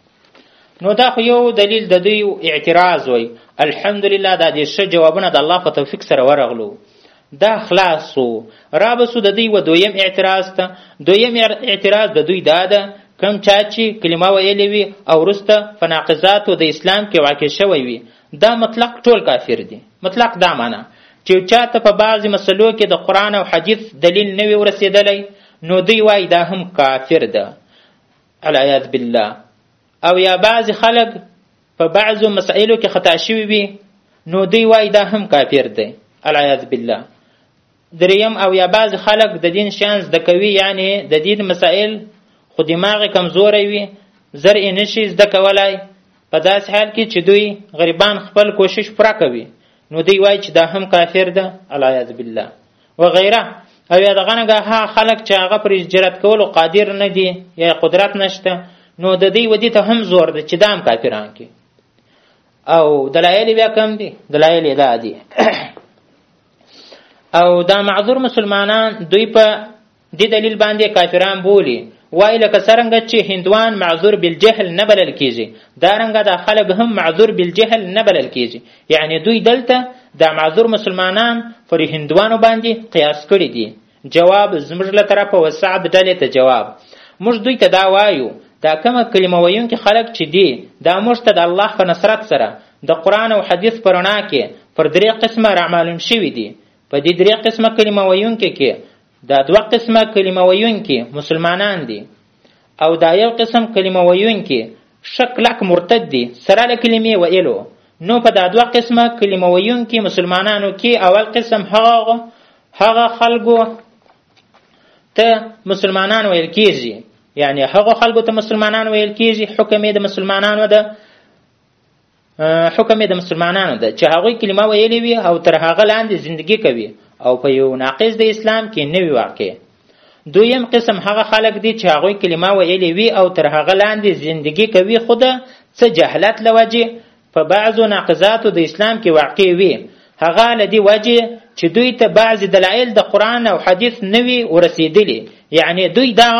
B: نو دا خو یو دلیل د دوی اعتراض وای الحمدلله دا د ښه جوابونه د الله په توفیق سره ورغلو دا خلاص سو رابسو د دوی و دویم اعتراض ته دویم اعتراض د دوی دا ده کم چا چې کلمه ویلې وي او وروسته په ناقضاتو د اسلام کې واقع شوی وي دا مطلق ټول کافر دي مطلق دا معنی چې چا ته په بعضې مسلو کې د قرآن او حدیث دلیل نه وي ورسېدلی نو دوی وایي دا هم کافر ده العیاذ بالله او یا بعض خلک په بعضو مسائلو کې خطا شوي وي نو دوی وایي دا هم کافر دی العیاذ بالله دریم او یا بعض خلک د دین شیان زده کوي یعنی د دین مسائل خو دماغ کمزوری وي زر یې نشي زده کولای په داسې حال کې چې دوی غریبان خپل کوشش پوره کوي نو دوی وایي چې دا هم کافر ده العیاذ بالله وغیره او یا دغه نه هغه خلک چې هغه پر هجرت کولو قادر نه دي یا قدرت نشته نو د دې ودی ته هم زور ده چې دا هم کافران کې او دلایل بیا کم دي دلایل یې دا دي او دا معذور مسلمانان دوی په دې دلیل باندې کافران بولي وایي لکه څرنګه چې هندوان معذور بالجهل نه بلل کیږي دارنګه دا خلک هم معذور بالجهل نه بلل کیږي یعنی دوی دلته دا معذور مسلمانان پر هندوانو باندې قیاس کړي دي جواب زموږ له طرفه وسعد ډلې ته جواب موږ دوی ته دا وایو دا کومه کلمه ویونکي خلک چې دي دا موږ ته د الله په نصرت سره د قرآن او حدیث په رڼا کې پر درې قسمه رامعلوم شوي دي په دې درې قسمه کلمه ویونکي کې دا دوه قسمه کلمه ویونکي مسلمانان دي او دا یو قسم کلمه ویونکي ښه کلک مرتد دي سره له کلمې ویلو نو په دا دوه قسمه کلمه ویونکي مسلمانانو کې اول قسم هغه هغه خلکو ته مسلمانان ویل کیږي یعنی هغه خلکو ته مسلمانان ویل کیږي حکم یې د مسلمانانو ده حکم یې د مسلمانانو ده چې هغوی کلمه ویلې وي او تر هغه لاندې زندگی کوي او په یو ناقص د اسلام کې نه وي واقع دویم قسم هغه خلک دي چې هغوی کلمه ویلې وي او تر هغه لاندې زندگی کوي خو د څه جهلت له وجې په بعضو ناقضاتو د اسلام کې واقع وي هغه له دې وجې چې دوی ته بعضې دلایل د قرآن او حدیث نه وي ورسېدلي یعنې دوی دا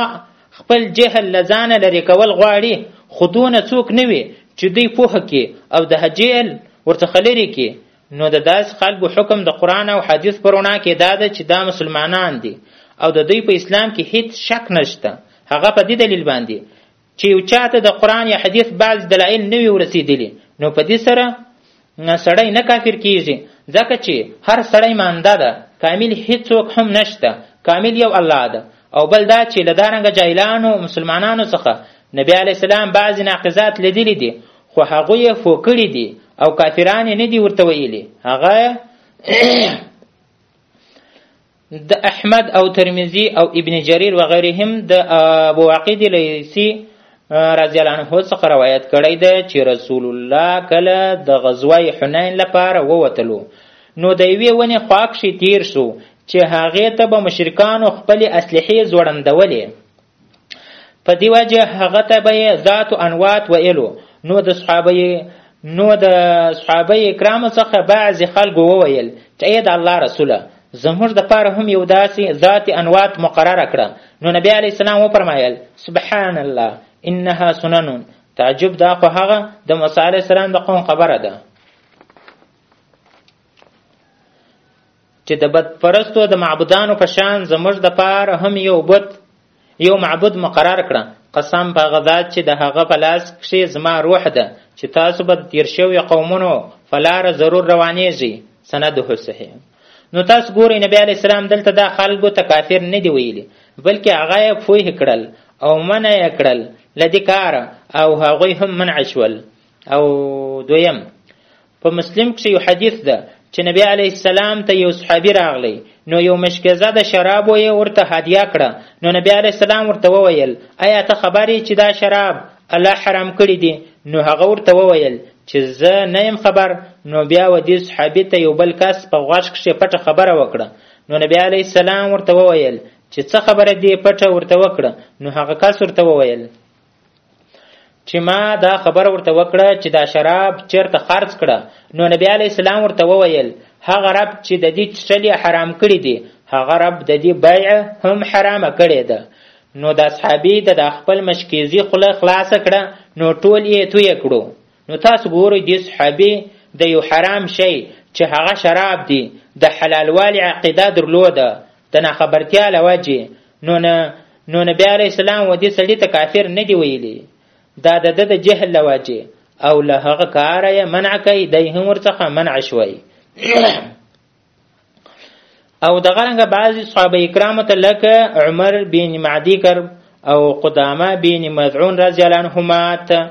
B: خپل جهل له ځانه لرې کول غواړي خو دونه څوک نه وي چې دوی پوهه کړي او د جهل ورڅخه لرې کړي نو د داسې خلکو حکم د قرآن او حدیث په رڼا کې دا ده چې دا مسلمانان دي او د دوی په اسلام کې هیڅ شک نشته هغه په دې دلیل باندې چې یو چاته د قرآن یا حدیث بعض دلایل نه وي ورسېدلي نو په دې سره سړی نه کافر کیږي ځکه چې هر سړی مانده ده کامل هیڅوک هم نشته کامل یو الله ده او بل دا چې له دارنګه جاهلانو مسلمانانو څخه نبی علی السلام بعضې ناقضات لیدلي دي خو هغوی یې فو کړي دي او کافران یې نه دي ورته ویلي هغه د احمد او ترمذی او ابن جریر و غیرهم د ابو عقید لیسی رضی الله عنه څخه روایت کړی دی چې رسول الله کله د غزوه حنین لپاره ووتلو نو د یوې ونې خوا کښې تیر شو چې هغې ته به مشرکانو خپلې اسلحې ځوړندولې په دی وجه هغه ته به یې ذات انوات ویلو نو د صحابه نو د صحابه کرامو څخه بعضې خلکو وویل چې ای د الله رسوله زموږ دپاره هم یو داسې ذات انوات مقرره کړه نو نبی علیه السلام وفرمایل سبحان الله انها سنن تعجب دا خو هغه د موسی علیه السلام د قوم خبره ده چې د بت پرستو د معبودانو په شان زموږ د پاره هم یو بت یو معبود مقرر کړه قسم په هغه ذات چې د هغه په لاس کښې زما روح ده چې تاسو به د تیر شوي قومونو په لاره ضرور روانېږي سنده صحیح نو تاسو ګورئ نبی علیه السلام دلته دا خلکو ته کافر نه دی ویلي بلکې هغه یې پوه کړل او منع یې کړل له دې کاره او هغوی هم منع شول او دویم په مسلم کښې یو حدیث ده چې نبی علیه السلام ته یو صحابي راغلی نو یو مشکزه د شرابو یې ورته هدیه کړه نو نبی علیه السلام ورته وویل ایا ته خبر یې چې دا شراب الله حرام کړي دي نو هغه ورته وویل چې زه نه یم خبر نو بیا و دې صحابي ته یو بل کس په غوږ کښې پټه خبره وکړه نو نبی علیه السلام ورته وویل چې څه خبره دې پټه ورته وکړه نو هغه کس ورته وویل چې ما دا خبر ورته وکړه چې دا شراب چیرته خرج کړه نو نبی علی السلام ورته وویل هغه رب چې د دې څښل حرام کړی دی هغه رب د دې بیع هم حرامه کړې ده نو د اصحابي د دا خپل مشکیزي خوله خلاصه کړه نو ټول یې توی کړو نو تاسو ګورئ دې صحابي د یو حرام شی چې هغه شراب دی د حلالوالي عقیده درلوده د ناخبرتیا له وجې نو نه نو نبی علیه السلام و دې سړي ته کافر نه دی ویلي دا د ده د جهل له وجې او له هغه کاره یې منع کوي دی هم ورڅخه منع شوی او د غرنګ بعضی صحابه کرام ته لکه عمر بن معدی کرب او قدامه بن مذعون رضی الله عنهما ته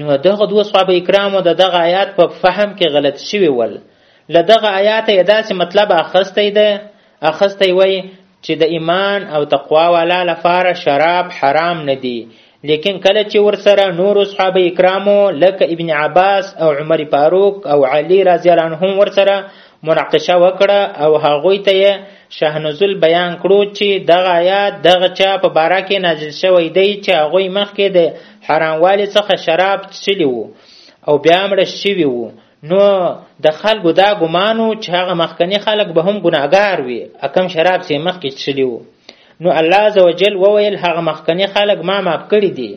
B: نو دغه دوه صحابه کرامو د دغه آیات په فهم کې غلط شوي ول له دغه آیاته یې داسې مطلب اخیستی دی اخیستی وای چې د ایمان او تقوا والا لپاره شراب حرام نه دي لیکن کله چې ورسره نور صحابه کرامو لکه ابن عباس او عمر فاروق او علی رضی الله عنهم ورسره مناقشه وکړه او هغوی ته یې شهنزول بیان کړو چې دغه آیات دغه چا په باره کې نازل شوی دی چې هغوی مخکې د حراموالي څخه شراب څښلي وو او بیا مړه شوي وو نو د خلکو دا ګمان و چې هغه مخکني خلک به هم ګناهګار وي کم شراب چې مخکې څښلي وو نو الله عز وجل وویل هغه مخکني خلک ما معاف کړي دي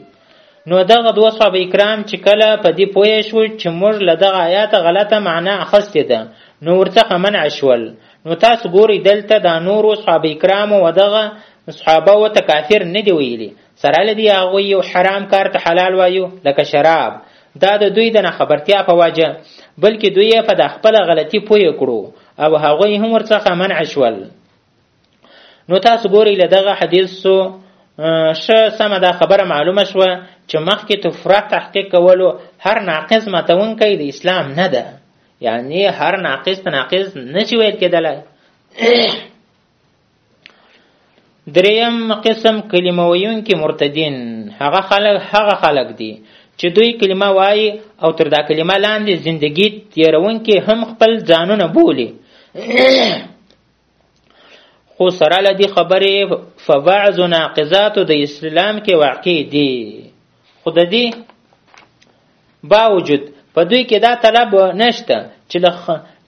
B: نو دغه دوه صحابه کرام چې کله په دې پوه شو چې موږ له دغه آیات غلطه معنا اخستې ده نو ورڅخه منع شول نو تاسو ګورئ دلته دا نورو صحابه کرامو و دغه صحابه ورته کافر نه دي ویلي سره له دې هغوی یو حرام کار ته حلال وایو لکه شراب دا د دوی د ناخبرتیا په وجه بلکې دوی یې په د خپله غلطي پوه کړو او هغوی هم ورڅخه منع شول نو تاسو ګورئ له دغه حدیثو ښه سمه دا خبره معلومه شوه چې مخکې تفره تحقیق کولو هر ناقص ماتونکی د اسلام نه ده یعنی هر ناقص ته ناقص نه چې ویل کېدلی دریم قسم کلمه ویونکي مرتدین هغه خلک هغه خلک دي چې دوی کلمه وایي او تر دا کلمه لاندې زندگی تیرونکي هم خپل ځانونه بولي خو سره له دې خبرې فبعض ناقضاتو د اسلام کې واقع دي خو د دې باوجود په دوی کې دا طلب نشته چې له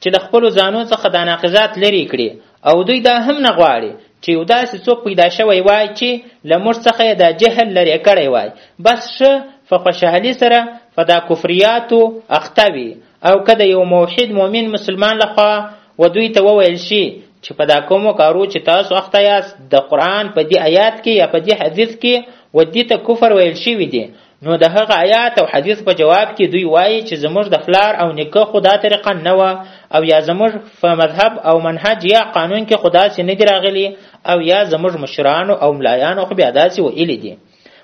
B: چې له خپلو ځانو څخه دا ناقضات لرې کړي او دوی دا هم نه غواړي چې یو داسې څوک پیدا شوی وای چې له موږ څخه یې دا جهل لرې کړی وای بس ښه په خوشحالي سره په دا کفریاتو اخته وي او که د یو موحد مؤمن مسلمان لخوا و دوی ته وویل شي چې په دا کومو کارو چې تاسو اخته یاست د قرآن په دې آیات کې یا په دې حدیث کې و دې ته کفر ویل شوي دي نو د هغه آیات او حدیث په جواب کې دوی وایي چې زموږ د فلار او نیکه خو دا طریقه نه وه او یا زموږ په مذهب او منهج یا قانون کې خو داسې نه دي راغلي او یا زموږ مشرانو او ملایانو خو بیا داسې ویلي دي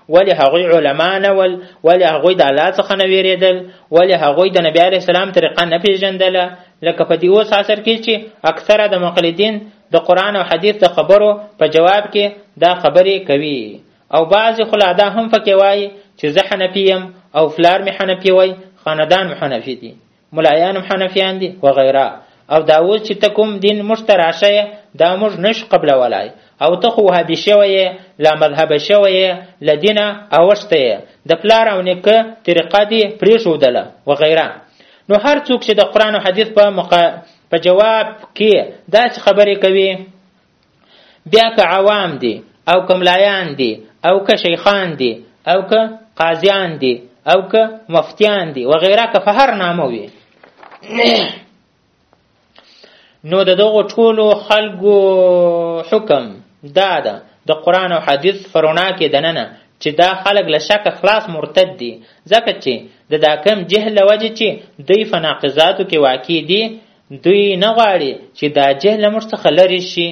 B: ولې هغوی علما نه ول ولې هغوی د الله څخه نه ویرېدل ولې هغوی د نبی علیه السلام طریقه نه پیژندله لکه په دې اوس عصر کې چې اکثره د مقلدین د قرآن او حدیث د خبرو په جواب کې دا خبرې کوي او بعضې خو لا دا هم پکې وایي چې زه حنفي یم او فلار مې حنفي وای خاندان مې حنفي دي ملایان هم حنفیان دي وغیره او دا اوس چې ته کوم دین موږ ته راشه دا موږ نشو قبلولای او ته خو وهابي شوی یې لا مذهب شوی یې له دینه اوښتی یې د پلار او نیکه طریقه دې پرېښودله وغیره نو هر څوک چې د قرآن او حدیث په مقا... په جواب کې داسې خبرې کوي بیا که عوام دي او که ملایان دي او که شیخان دي او که قاضیان دي او که مفتیان دي وغیره که په هر نامه وي نو د دغو ټولو خلکو حکم دا ده د قرآن او حدیث فرونا کې دننه چې دا خلک له شک خلاص مرتد دي ځکه چې د دا کم جهل وجه چې دوی فناقضاتو کې واقع دي دوی نه غواړي چې دا جهل له موږ څخه لرې شي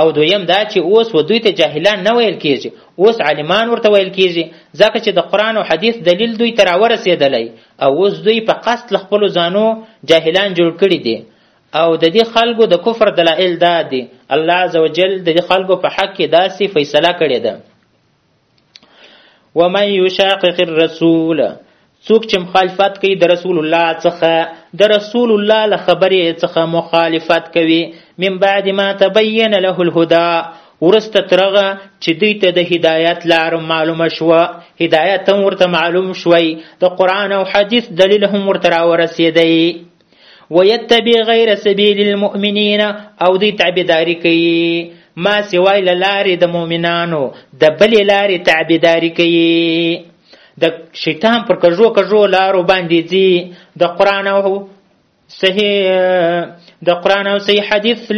B: او دویم دا چې اوس و دوی ته جاهلان نه ویل کیږي اوس عالمان ورته ویل کیږي ځکه چې د قرآن او حدیث دلیل دوی ته راورسېدلی او اوس دوی په قصد له خپلو ځانو جاهلان جوړ کړي دي او د دې خلکو د کفر دلایل دا دي الله عزوجل د دې خلکو په حق کې داسې فیصله کړې ده ومن یشاقق الرسول څوک چې مخالفت کوي د رسول الله څخه د رسول الله له خبرې څخه مخالفت کوي من بعد ما تبین له الهدى ورسته ترغه چې دوی ته د هدایت لار معلومه شوه هدایت هم ورته معلوم شوی د قرآن او حدیث دلیل هم ورته راورسېدی ويتبع غير سبيل المؤمنين او دی تعبیداری کوي ما سوای لارې د مؤمنانو د بلې لارې تعبیداری کوي د شیطان پر کژو کژو لارو باندې ځي د قرآن او صحیح د قرآن او صحیح حدیث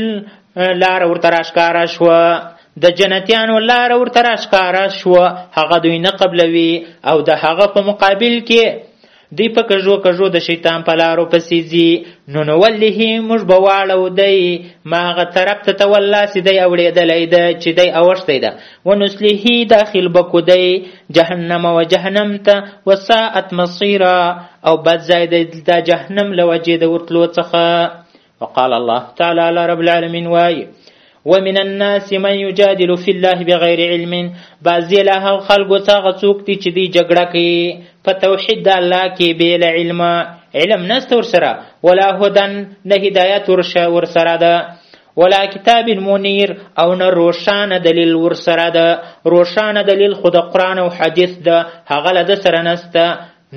B: لار ورته راښکاره شوه د جنتیانو لار ورته راښکاره شوه هغه دوی نه قبلوي او د هغه په مقابل کې دی په کژو کژو د شیطان په لارو پسې ځي نو نو ولله موږ به واړو دی ما هغه طرف ته تولا سي دی اوړېدلی ده چې دی اوښتی ده ونسلیه داخل بکو دی جهنم و جهنم ته وساعت مصیرا او بد ځای دی دا جهنم له وجې د ورتلو څخه وقال الله تعالى على رب العالمين واي ومن الناس من يجادل في الله بغير علم بعضی له هغه خلکو څخه څوک دي چې دی جګړه کوي په توحید د الله کې بې له علمه علم نسته ورسره ولا هدن نه هدایت ورسره ده ولا کتاب منیر او نه روشانه دلیل ورسره ده روشانه دلیل خو د قرآن او حدیث ده هغه له ده سره نسته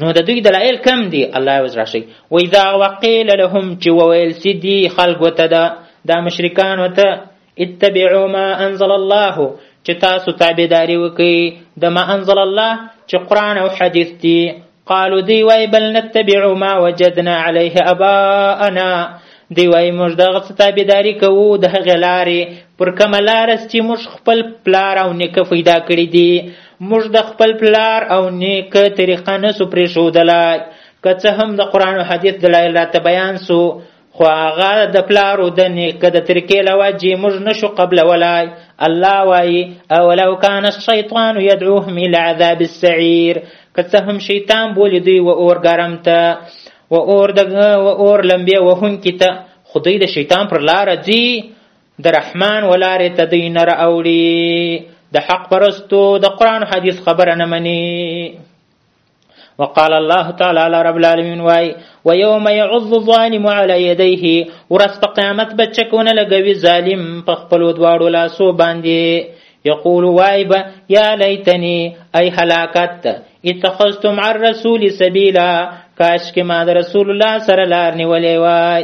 B: نو د دوی دلایل کم دي الله یې وز راشي و اذا وقیل لهم چې وویل سي دي خلکو ته ده دا مشرکانو ته اتبعوا ما انزل الله چې تاسو تابعداري وکړئ د ما انزل الله چې قرآن او حدیث دي قالو دی وای بل نتبع ما وجدنا عليه اباءنا دی وای موږ دغه څه تابعداري کوو د هغې لارې پر کومه لاره چې موږ خپل پلار او نیکه پیدا کړي دي موږ د خپل پلار او نیکه طریقه نه سو پرېښودلای که څه هم د قرآن او حدیث دلایل راته بیان سو خو هغه د پلار او د نیکه د طریقې له وجې موږ نشو قبلولای الله وایي اولو کان الشیطان یدعوهم الی عذاب السعیر که څه هم شیطان بولي دوی و اور ګرم ته و اور د و اور لمبې وهونکي ته خو دوی د شیطان پر لاره ځي د رحمان ولارې ته دوی نه راوړي د حق پرستو د قرآن حدیث خبره نه مني وقال الله تعالی علی رب العالمین وای و یوم یعض الظالم علی یدیه ورځ په قیامت به چکونه لګوي ظالم په خپلو دواړو لاسو باندې یقول وای به یا لیتنی ای هلاکت اتخذت مع الرسول سبیلا کاش کې ما د رسول الله سره لار نیولې وای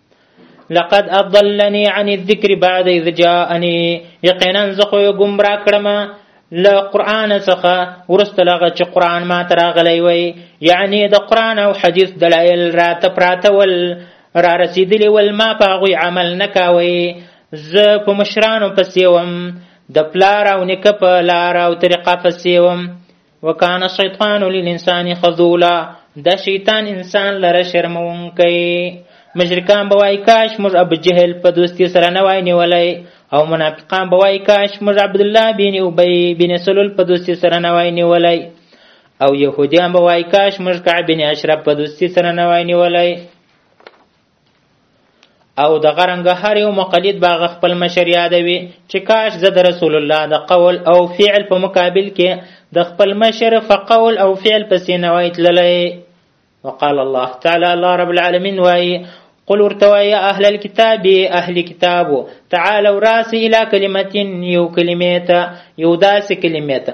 B: لقد اضلني عن الذكر بعد اذ جاءني یقینا زه خو ګمرا کړم له قران څخه ورسته لغه چې قران ما تراغلی وي یعنی د قران او حدیث دلایل راته پراته ول را رسیدلی ول ما په هغوی عمل نه کاوی زه په مشرانو پسې وم د پلار او نیکه په لار او طریقه پسې وم وکانه شیطان للانسان خذولا دا شیطان انسان لره شرمونکی مشرکان به وای کاش موږ ابو جهل په دوستي سره نه وای نیولی او منافقان به وای کاش موږ عبدالله بن ابی بن سلول په دوستي سره نه وای نیولی او يهوديان به وای کاش موږ کعب بن اشرف په دوستي سره نه وای نیولی او د غرنګ هر یو مقلد باغ خپل مشر یادوي چې کاش زه د رسول الله د قول او فعل په مقابل کې د خپل مشر په قول او فعل پسې نه وای تللی وقال الله تعالی الله رب العالمین وایي قل ورته وایه اهل الكتاب اهل کتابو تعالوا راسي الى کلمتين یو کلمې ته یو داسې کلمې ته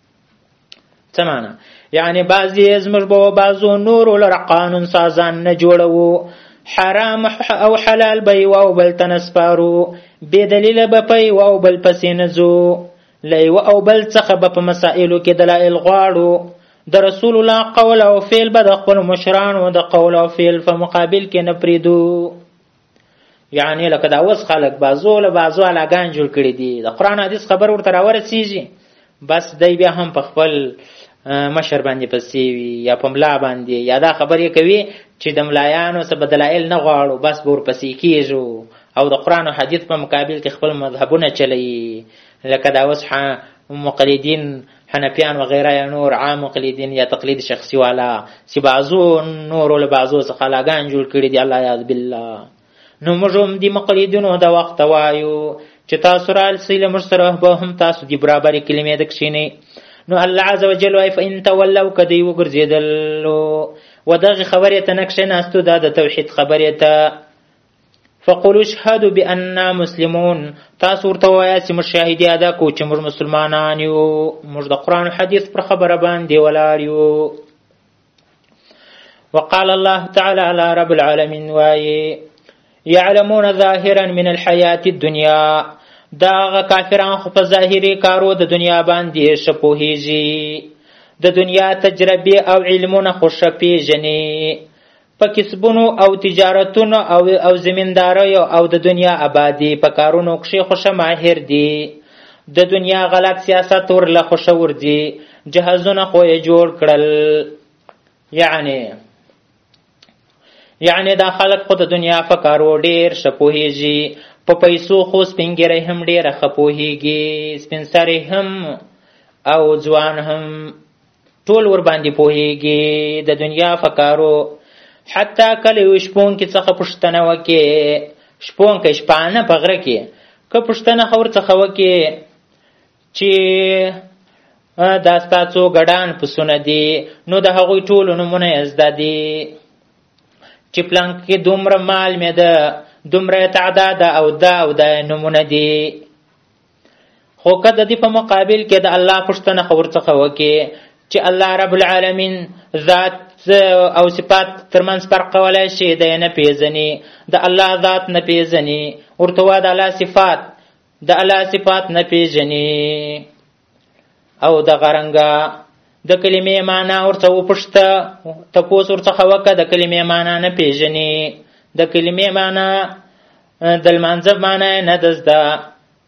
B: څه معنا یعنی بعضی زموږ به بعضو نورو لره قانون سازان نه جوړوو حرام او حلال به یو او بل ته نه سپارو بې دلیله به په یو او بل پسې نه ځو له یوه او بل څخه به په مسایلو کې دلایل غواړو د رسول الله قول او فعل به د خپلو مشرانو د قول او فعل په مقابل کې نه پرېږدو یعنی لکه دا اوس خلک بازو له بازو علاګان جوړ کړي دي د قرآن حدیث خبر ورته راورسیږي بس دی بیا هم په خپل مشر باندې پسې وي یا په ملا باندې یا دا خبرې کوي چې د ملایانو څه بدلایل نه غواړو بس به ورپسې کیږو او د قرآن او حدیث په مقابل کې خپل مذهبونه چلوي لکه دا اوس مقلدین حنفیان و غیره یا نور عام مقلدین یا تقلید شخصي والا چې بعضو نورو له بعضو څخه لاګان جوړ کړي دي الله یاد بالله نو موږ هم دې مقلدینو د وخته وایو چې تاسو رالسئ له موږ سره به هم تاسو دې برابرې کلمې د کښېنئ نو الله عز وجل وایي فإن تولوا که دوی وګرځېدلو و دغې خبرې ته نه کښېناستو دا د توحید خبرې ته فقل اشهد باننا مسلمون تاسو ورته وایاست چې موږ شاهدي ادا کوو چې موږ مسلمانان یو موږ د قرآن حدیث پر خبره باندې ولاړ یو وقال الله تعالى على رب العالمين وایي يعلمون ظاهرا من الحياة الدنيا دا هغه کافران خو په ظاهري کارو د دنیا باندې ښه پوهیږي د دنیا تجربې او علمونه خو ښه پیژني په کسبونو او تجارتونو او او زمینداریو او د دنیا آبادی په کارونو کښې خوشه ماهر دي د دنیا غلط سیاست ورله خوشه ورځي جهازونه خو یې جوړ کړل یعنی یعنی دا خلک خو د دنیا په کارو ډیر ښه پوهیږي په پیسو خو سپینګیری هم ډیره ښه پوهیږي سپینسری هم او ځوان هم ټول ور باندې پوهیږي د دنیا فکارو حتی کله یو شپون کې څخه پښتنه وکي شپون کې شپانه په غره کې که پښتنه خور څخه وکي چې دا ستا څو ګډان پسونه دي نو د هغوی ټولو نومونه یې زده دي چې پلانک کې دومره مال مې ده دومره تعداد او دا او دا نومونه دي خو که د دې په مقابل کې د الله پوښتنه خو ورڅخه وکړي چې الله رب العالمین ذات او صفات ترمنځ فرق کولای شي دی نه پیژني د الله ذات نه پیژني ورته وا د الله صفات د الله صفات نه پیژني او د غرنګا د کلمې معنا ورته وپښته تپوس ورڅخه وکړه د کلمې معنا نه پیژني د کلمې معنا د لمانځه معنی یې نه ده زده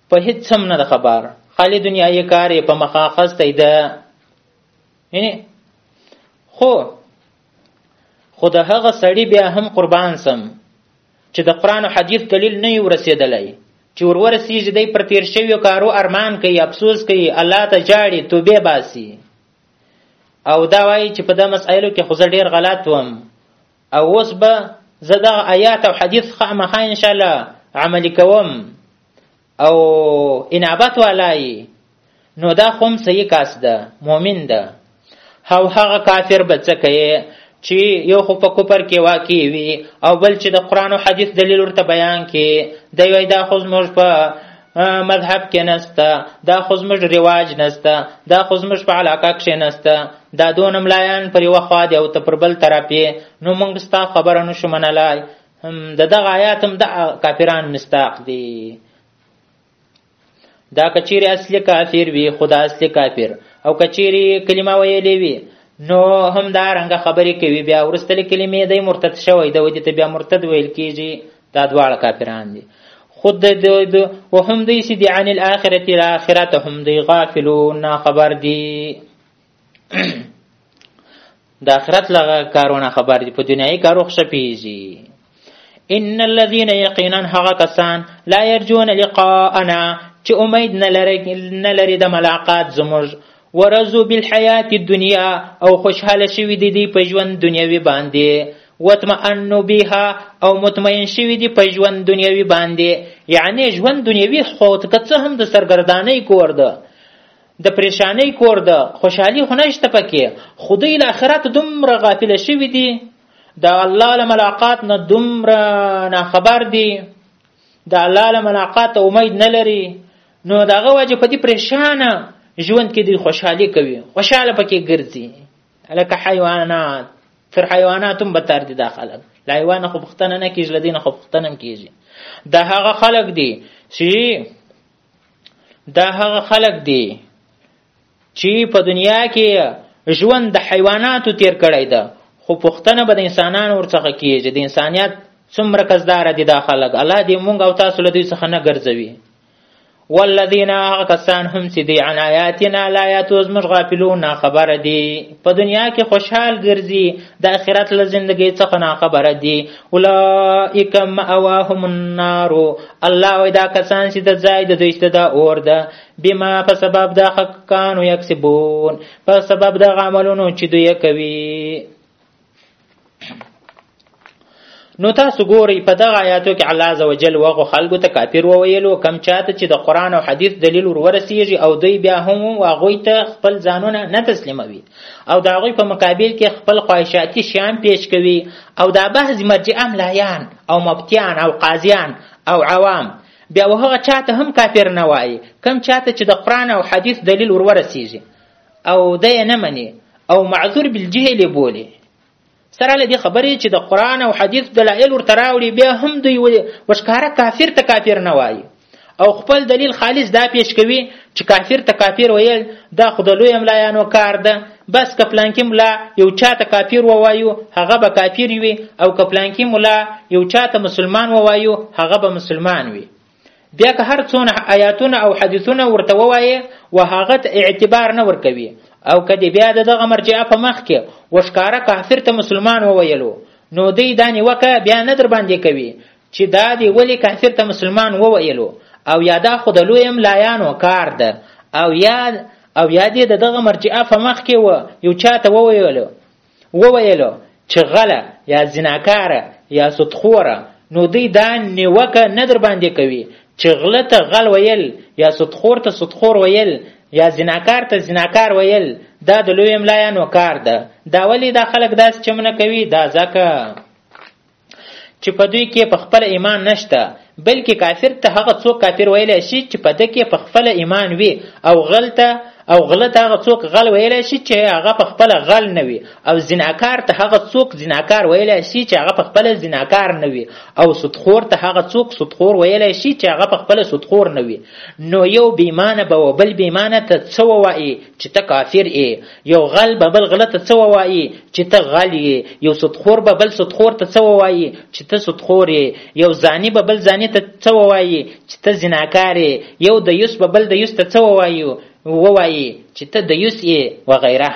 B: په هېڅ هم نه ده خبر خالي دنیایي کار یې په مخه اخیستی ده یعنې خو خو د هغه سړي بیا هم قربان سم چې د قرآن او حدیث دلیل نه یې ورسېدلی چې ور ورسېږي دی پر تېر شویو کارو ارمان کوي افسوس کوي الله ته جاړي توبې باسي او دا وایي چې په دا مسایلو کې خو زه ډېر غلط وم او اوس به زه دغه آیات او حدیث خامخا انشاءالله عملي کوم او انابت والای نو دا خوم صحیح کاس ده مؤمن ده او هغه کافر به څه کوي چې یو خو په کوپر کې واقع وي او بل چې د قرآن او حدیث دلیل ورته بیان کې دی وای دا خو زموږ په مذهب کې نسته دا خو زموږ رواج نسته دا خو زموږ په علاقه کښې نسته دا دونه ملایان پر یوه خوا دی او ته پر بل طرف یې نو موږ ستا خبره نه شو منلای د دغه آیات هم د کافران مستاق دی دا کچیرې اصلي کافر وي خو دا اصلي کافر او کچیرې کلمه ویلې وي نو هم دا رنګه خبرې کوي بیا ورستلې کلمې دی مرتد شوی د ودې ته بیا مرتد ویل کیږي دا دواړه کافران دي خود د د وهم دی چې دی عن الاخرت الاخرت هم دی غافلون نا خبر دي د آخرت لغه کارونه خبر دي په دنیاي کارو ښه پیږي ان الذين يقينا هغه کسان لا يرجون لقاءنا چې امید نه لري د ملاقات زموږ ورزو بالحیات الدنیا او خوشحاله شوی دی دی په ژوند دنیوي باندې وطمئنو بها او مطمئن شوی دی په ژوند دنیوي باندې یعنی ژوند دنیوي خو که څه هم د سرګردانۍ کور ده د پریشانۍ کور ده خوشحالي خو نشته پکې خو دوی له آخرت دومره غافله شوي دي د الله له ملاقات نه دومره ناخبر دي د الله له ملاقات امید نه لري نو دغه وجه په دې پریشانه ژوند کې دوی خوشحالي کوي خوشحاله پکې ګرځي لکه حیوانات تر حیوانات هم بتر دي دا خلک له حیوانه خو پوښتنه نه کېږي له دې نه خو پوښتنه هم کېږي دا هغه خلک دي چې دا هغه خلک دي چې په دنیا کې ژوند د حیواناتو تیر کړی ده خو پښتنه به د انسانانو ورڅخه کیږي د انسانیت څومره کسدار دي دا خلک الله دې مونږ او تاسو له دوی څخه نه ګرځوي والذین هغه کسان هم چې دی عن آیاتنا لا یاتو زموږ غافلون ناخبره دي په دنیا کې خوشحال ګرځي د آخرت له زندګۍ څخه ناخبره دي اولئک مأواهم النار الله وایي دا کسان چې د ځای د دوی شته دا اور ده بما په سبب دا حق کانو یکسبون په سبب دا عملونو چې دوی کوي نو تاسو ګورئ په دغه آیاتو کې الله عز وجل وغو خلکو ته کافر وویلو کم چاته چې د قرآن او حدیث دلیل ورورسیږي او دوی بیا هم هغوی ته خپل ځانونه نه تسلیموي او د هغوی په مقابل کې خپل خواهشاتي شیان پیش کوي او دا بحث مرجعه ملایان او مفتیان او قاضیان او عوام بیا و هغه چاته هم کافر نه وایي کم چاته چې د قرآن او حدیث دلیل ور ورسیږي او د یې نه مني او معذور بالجهل یې بولي سره له دې خبرې چې د قرآن او حدیث دلایل ورته راوړي بیا هم دوی وشکاره کافر ته کافر نه وایي او خپل دلیل خالص دا پیش کوي چې کافر ته کافر ویل دا خو د لوی ملایانو کار ده بس که پلانکی ملا یو چاته کافر ووایو هغه به کافر وي او که پلانکی ملا یو چاته مسلمان ووایو هغه به مسلمان وي بیا که هر څونه آیاتونه او حدیثونه ورته ووایې و هغه ته اعتبار نه ورکوي او که دې بیا د دغه مرجعه په مخ کې وښکاره کافر ته مسلمان وویلو نو دی دا نیوکه بیا نه درباندې کوي چې دا دی ولې کافر ته مسلمان وویلو او یا دا خو د لوی ملایانو کار ده او یا او یا دې د دغه مرجعه په مخ کې و یو چاته وویلو وویلو چې غله یا زناکاره یا سودخوره نو دوی دا نیوکه نه در باندې کوي چې غله ته غل ویل یا سودخور ته سودخور ویل یا زناکار ته زناکار ویل دا د لوی ملایانو کار ده دا ولې دا خلک داسې چمنه کوي دا ځکه چې په دوی کې په خپله ایمان نشته بلکې کافر ته هغه څوک کافر ویلی شي چې په ده کې په خپله ایمان وي او غل ته او غله ته هغه څوک غل ویلی شي چې هغه په خپله غل نه وي او زناکار ته هغه څوک زناکار ویلی شي چې هغه په خپله زناکار نه وي او سودخور ته هغه څوک سودخور ویلی شي چې هغه په خپله سودخور نه وي نو یو بیمانه به و بل بیمانه ته څه ووایي چې ته کافر یې یو غل به بل غله ته څه ووایي چې ته غل یې یو سودخور به بل سودخور ته څه ووایي چې ته سودخور یې یو زاني به بل زاني ته څه ووایي چې ته زناکار یې یو دیوس به بل دیوس ته څه ووایي ووایي چې ته دیوس یې وغیره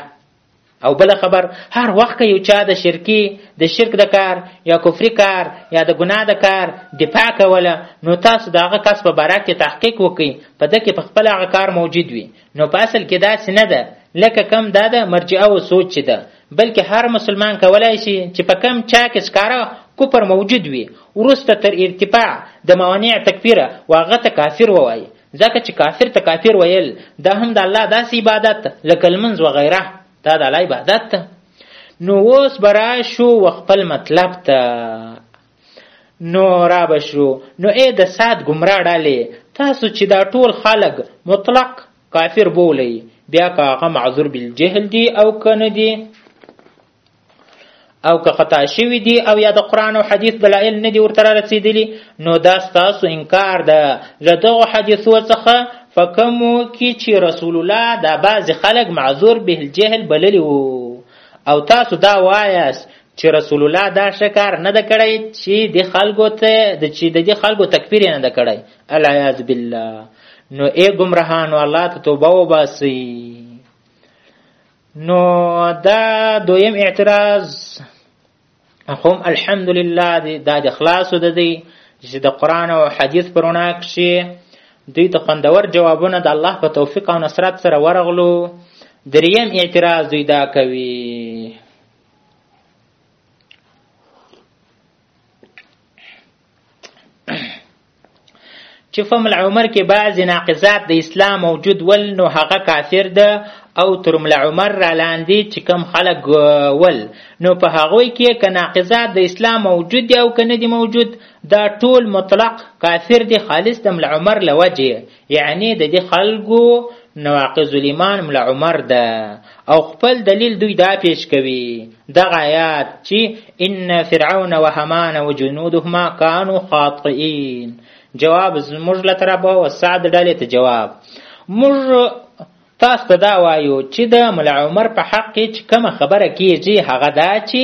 B: او بل خبر هر وخت که یو چا د شرکی د شرک د کار یا کفری کار یا د ګناه د کار دفاع کوله نو تاسو د هغه کس په باره کې تحقیق وکړئ په ده کې په خپل هغه کار موجود وي نو په اصل کې داسې نه ده لکه کم دا د مرجعه و سوچ چې ده بلکې هر مسلمان کولای شي چې په کم چا کې سکاره کفر موجود وي وروسته تر ارتفاع د موانع تکفیره و هغه ته کافر ووایي ځکه چې کافر ته کافر ویل دا هم د الله داسې عبادت لکه لمونځ وغیره دا د الله عبادت ده نو اوس به راشو و خپل مطلب ته نو را به شو نو ای د سات ګمراه ډلې تاسو چې دا ټول خلک مطلق کافر بولئ بیا که هغه معذور بالجهل دي او که نه دي او که خطا شوي دي او یا د قرآن او حدیث دلایل نه دي ورته رارسېدلي نو دا ستاسو انکار ده له دغو حدیثو څخه په کومو کې چې رسول الله دا بعضې خلک معذور بهالجهل بللي وو او تاسو دا وایاست چې رسول الله دا ښه کار نه ده کړی چې د خلکو ته د چې د دې خلکو تکفیر یې نه ده کړی العیاذ بالله نو ای ګمراهانو الله ته توبه وباسئ نو دا دویم اعتراض هم الحمدلله دا د خلاصو د دی چې د قرآن او حدیث پر ونا کښې دوی ته خوندور جوابونه د الله په توفیق او نصرت سره ورغلو دریم اعتراض دوی دا کوي چې په مل عمر کې بعضې ناقضات د اسلام موجود ول نو هغه کافر ده او تر مل عمر را لاندې چې کم خلک ول نو په هغوی کې که ناقضات د اسلام موجود دی او که نه دی موجود دا ټول مطلق کافر دی خالص د مل عمر له وجې یعنی د دې خلکو نواقض الایمان ملا عمر ده او خپل دلیل دوی دا پیش کوي دغه آیات چې ان فرعون و همان و جنودهما كانوا خاطئين جواب زموږ له طرفه او سعد ډلې ته جواب موږ تاسو ته دا وایو چې د ملا عمر په حق کې چې کومه خبره کیږي هغه دا چې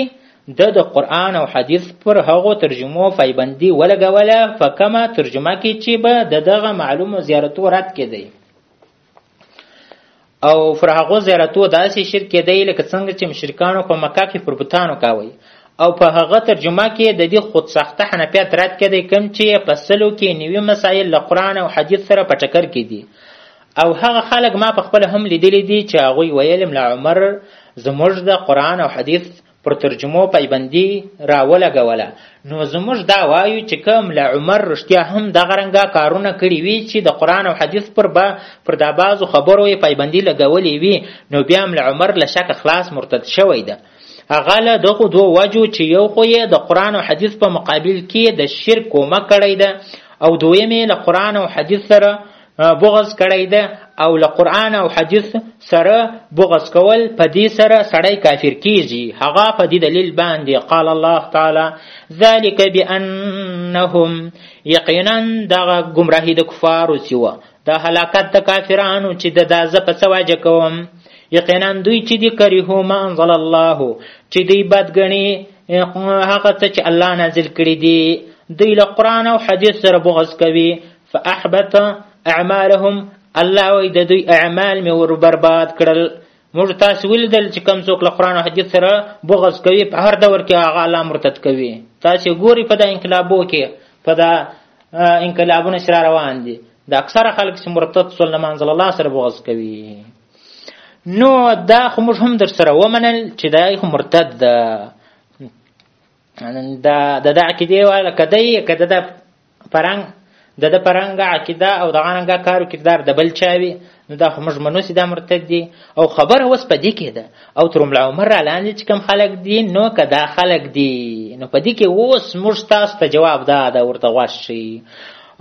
B: ده د قرآن او حدیث پر هغو ترجمو فایبندي ولګوله په کومه ترجمه کې چې به د دغه معلومو زیارتو رد کېدی او پر هغو زیارتو داسې شرک کېدی لکه څنګه چې مشرکانو په مکه کې پر بتانو کاوی او په هغه ترجمه کې د دې خود ساخته حنفیت رد کېدی کوم چې په سلو کې نوي مسایل له قرآن او حدیث سره په ټکر کې دي او هغه خلک ما په خپل هم لیدلی دي چې هغوی ویل ملا عمر زموږ د قرآن او حدیث پر ترجمو پایبندي راولګوله نو زموږ دا وایو چې که ملا عمر رښتیا هم دغه رنګه کارونه کړي وي چې د قرآن او حدیث پر با پر دا بعضو خبرو یې پایبندي لګولې وي نو بیا ملا عمر له شک خلاص مرتد شوی ده هغه له دغو دوو وجو چې یو خو یې د قرآن او حدیث په مقابل کې د شرک کومه کړی ده او دویم یې له قرآن او حدیث سره بغض کړی ده او له قرآن او حدیث سره بغض کول په دې سره سړی کافر کیږي هغه په دې دلیل باندې قال الله تعالی ذلک بانهم یقینا دغه ګمراهي د کفارو چې وه د هلاکت د کافرانو چې د دا زه په څه واجه کوم یقینا دوی چې دي کریهو ما انزل الله چې دوی بد ګڼي هغه څه چې الله نازل کړي دي دوی له قرآن او حدیث سره بغض کوي فاحبط اعمالهم الله وای د دوی اعمال مې ور برباد کړل موږ تاسو ولیدل چې کم څوک له قرآن او حدیث سره بغض کوي په هر دور کې هغه الله مرتد کوي تاسو ګوري په دا انقلابو کې په دا انقلابونه سره روان دي د اکثره خلک چې مرتد سول نه منزل الله سره بغض کوي نو دا خو موږ هم در سره ومنل چې دا خو مرتد ده دا د د عقیدې والا کده یې کده د پرنګ د د پرنګ عقیده او د غننګ کارو کردار د بل چاوي نو دا خو موږ منو چې دا مرتد دي او خبر اوس په دې کې ده او تر ملا عمر را لاندې چې کم خلک دي نو که دا خلک دي نو په دې کې اوس موږ تاسو ته جواب دا ده ورته غوږ شي